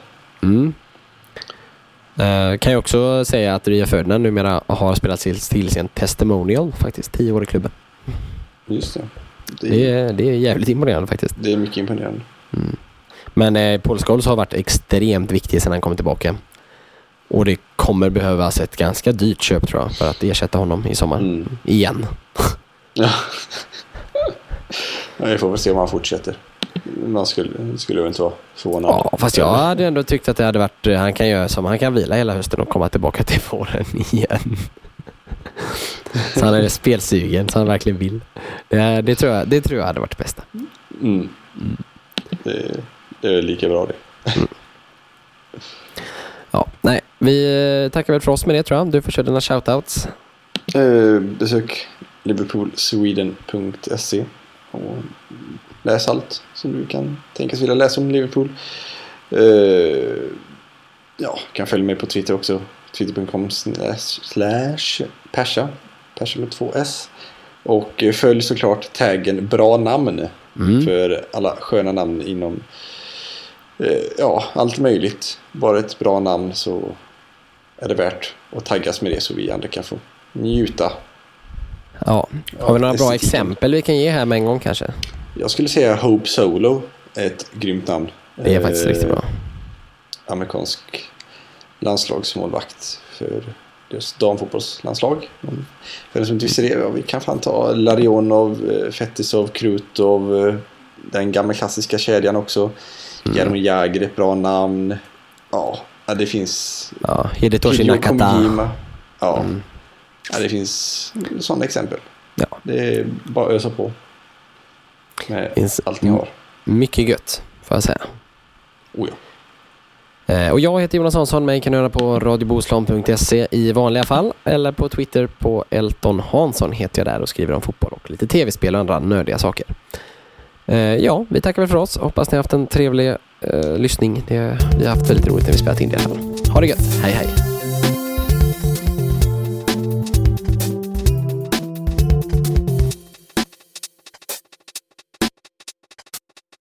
Mm. Eh, kan jag också säga att Ria Ferdinand numera har spelat till, till sin testimonial faktiskt, tio år i klubben. Just det. Det, Det är, det är jävligt imponerande faktiskt. det är mycket imponerande. Men eh, Paul Scholes har varit extremt viktig sedan han kom tillbaka. Och det kommer behövas ett ganska dyrt köp tror jag för att ersätta honom i sommar. Mm. Igen. Ja. Vi får väl se om han fortsätter. Man skulle, skulle väl inte vara förvånad. Ja, fast jag hade ändå tyckt att det hade varit, eh, han kan göra som, han kan vila hela hösten och komma tillbaka till våren igen. Så han är spelsugen, så han verkligen vill. Det, det, tror jag, det tror jag hade varit det bästa. Mm. Det, det är lika bra det. Ja, nej, vi eh, tackar väl för oss med det tror jag. Du får köra dina shoutouts. Eh, besök liverpoolsweden.se och läs allt som du kan tänkas vilja läsa om Liverpool. Eh, ja, kan följa mig på Twitter också. Twitter.com slash persa. Persa med två S. Och eh, följ såklart taggen bra namn Mm. för alla sköna namn inom eh, ja, allt möjligt. Bara ett bra namn så är det värt att taggas med det så vi andra kan få njuta. Ja, har vi några bra exempel vi kan ge här med en gång kanske? Jag skulle säga Hope Solo är ett grymt namn. Det är faktiskt Eh, riktigt bra. Amerikansk landslagsmålvakt för deras damfotbollslandslag. För den som inte visste det, ja, vi kan fan ta Larionov, eh, Fetisov, Krutov, eh, den gamla klassiska kedjan också. Mm. Jaromir Jagr, ett bra namn. Ja, det finns... Ja, Hidetoshi Nakata. Ja. Mm. ja, det finns sådana exempel. Ja. Det är bara att ösa på. Med Finns allt ni har. mycket gött, får jag säga. Oh, ja. Eh, och jag heter Jonas Hansson, mig kan du höra på radioboslan.se i vanliga fall eller på Twitter på Elton Hansson heter jag där och skriver om fotboll och lite tv-spel och andra nördiga saker. Eh, ja, vi tackar väl för oss. Hoppas ni har haft en trevlig eh, lyssning. Det, vi har haft väldigt roligt när vi spelat in det i alla fall. Ha det gött. Hej hej!